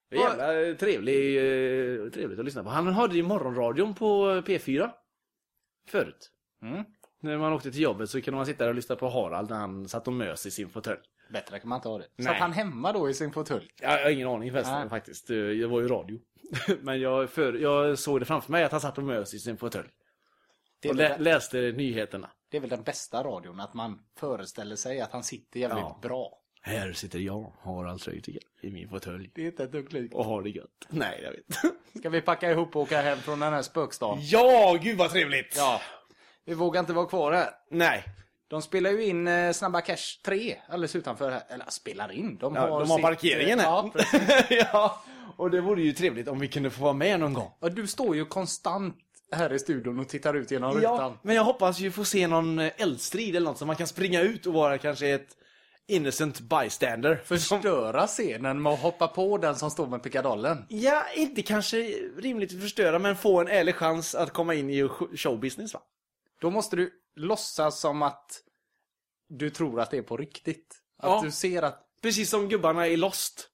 Det är jävla eh, trevlig, eh, trevligt att lyssna på. Han hörde ju morgonradion på eh, P4. Förut. Mm. När man åkte till jobbet så kunde man sitta där och lyssna på Harald när han satt och mös i sin fåtölj. Bättre kan man inte ha det. Nej. Satt han hemma då i sin fåtölj? Jag har ingen aning förresten faktiskt. Eh, Det var ju radio. [LAUGHS] Men jag, för, jag såg det framför mig att han satt och mös i sin fåtölj. Och lä, den- läste nyheterna. det är väl den bästa radion, att man föreställer sig att han sitter jävligt Ja. bra. Här sitter jag, Harald Treutiger, i min fåtölj. Det är inte ett dugg likt. Och har det gött. Nej, jag vet. Ska vi packa ihop och åka hem från den här spökstaden? ja, gud vad trevligt! Ja. Vi vågar inte vara kvar här. Nej. De spelar ju in eh, Snabba Cash 3 alldeles utanför här. Eller spelar in. De Ja, har, de har sitt, parkeringen här. Ja, [LAUGHS] ja, och det vore ju trevligt om vi kunde få vara med någon gång. Och du står ju konstant här i studion och tittar ut genom Ja, rutan. men jag hoppas ju få se någon eh, eldstrid eller något så man kan springa ut och vara kanske ett innocent bystander. Förstöra scenen med att hoppa på den som står med pickadollen. Ja, inte kanske rimligt att förstöra, men få en ärlig chans att komma in i sh- showbusiness va? Då måste du låtsas som att du tror att det är på riktigt. Att Ja. du ser att... Precis som gubbarna i Lost.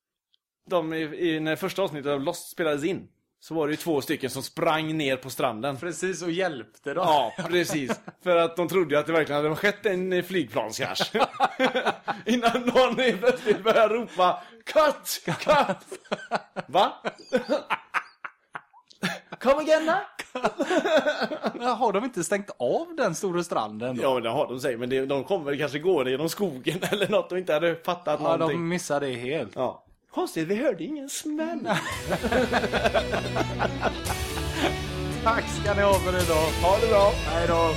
De i, i när första avsnittet av Lost spelades in. Så var det ju två stycken som sprang ner på stranden. Precis, och hjälpte dem. Ja, precis. För att de trodde ju att det verkligen hade skett en flygplanskrasch. [LAUGHS] Innan någon plötsligt började ropa Cut! Cut! [LAUGHS] Va? [LAUGHS] Kom igen [LAUGHS] Har de inte stängt av den stora stranden då? Ja, men det har de säkert. Men det, de kommer kanske gå genom skogen [LAUGHS] eller något och inte hade fattat Ja, någonting. de missade det helt. Ja. Konstigt, vi hörde ingen smäll. [LAUGHS] Tack ska ni ha för idag. Ha det bra. Hej då.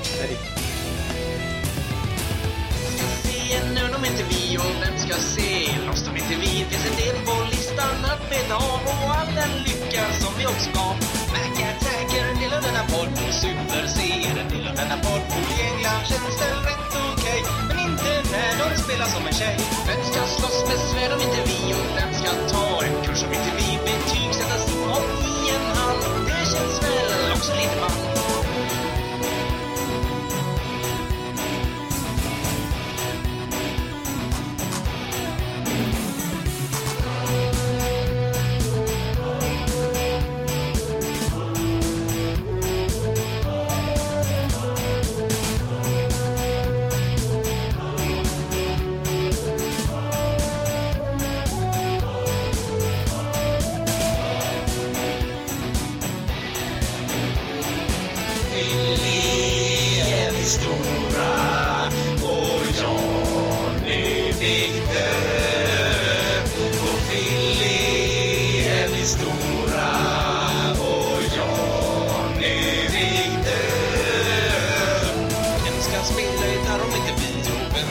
se en nörd om inte vi och vem ska se Lost om inte vi finns en del på listan att beta av och all den lycka som vi också gav Mac av denna podd Super C är en del av denna podd I England känns det rätt okej Men inte när de spelar som en tjej. Vem ska slåss med svärd om inte vi? Och vem ska ta en kurs om inte vi? Betygsättas om i en hand. Det känns väl också lite man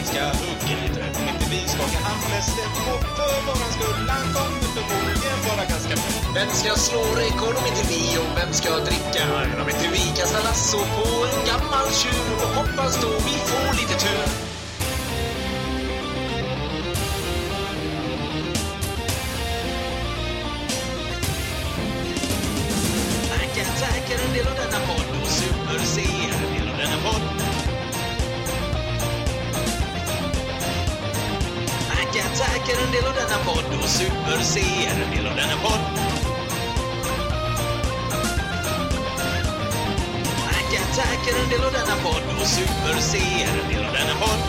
ska hugga i om inte vi? Skakar hand med ett för våran skull? Han kommer förmodligen vara ganska bra. Vem ska slå rekord om inte vi? Och vem ska dricka om inte vi? kastar lasso på en gammal tjur och hoppas då vi får lite tur. Super C är en del av denna podd. Mac Attack är en del av denna podd och Super C är en del av denna podd.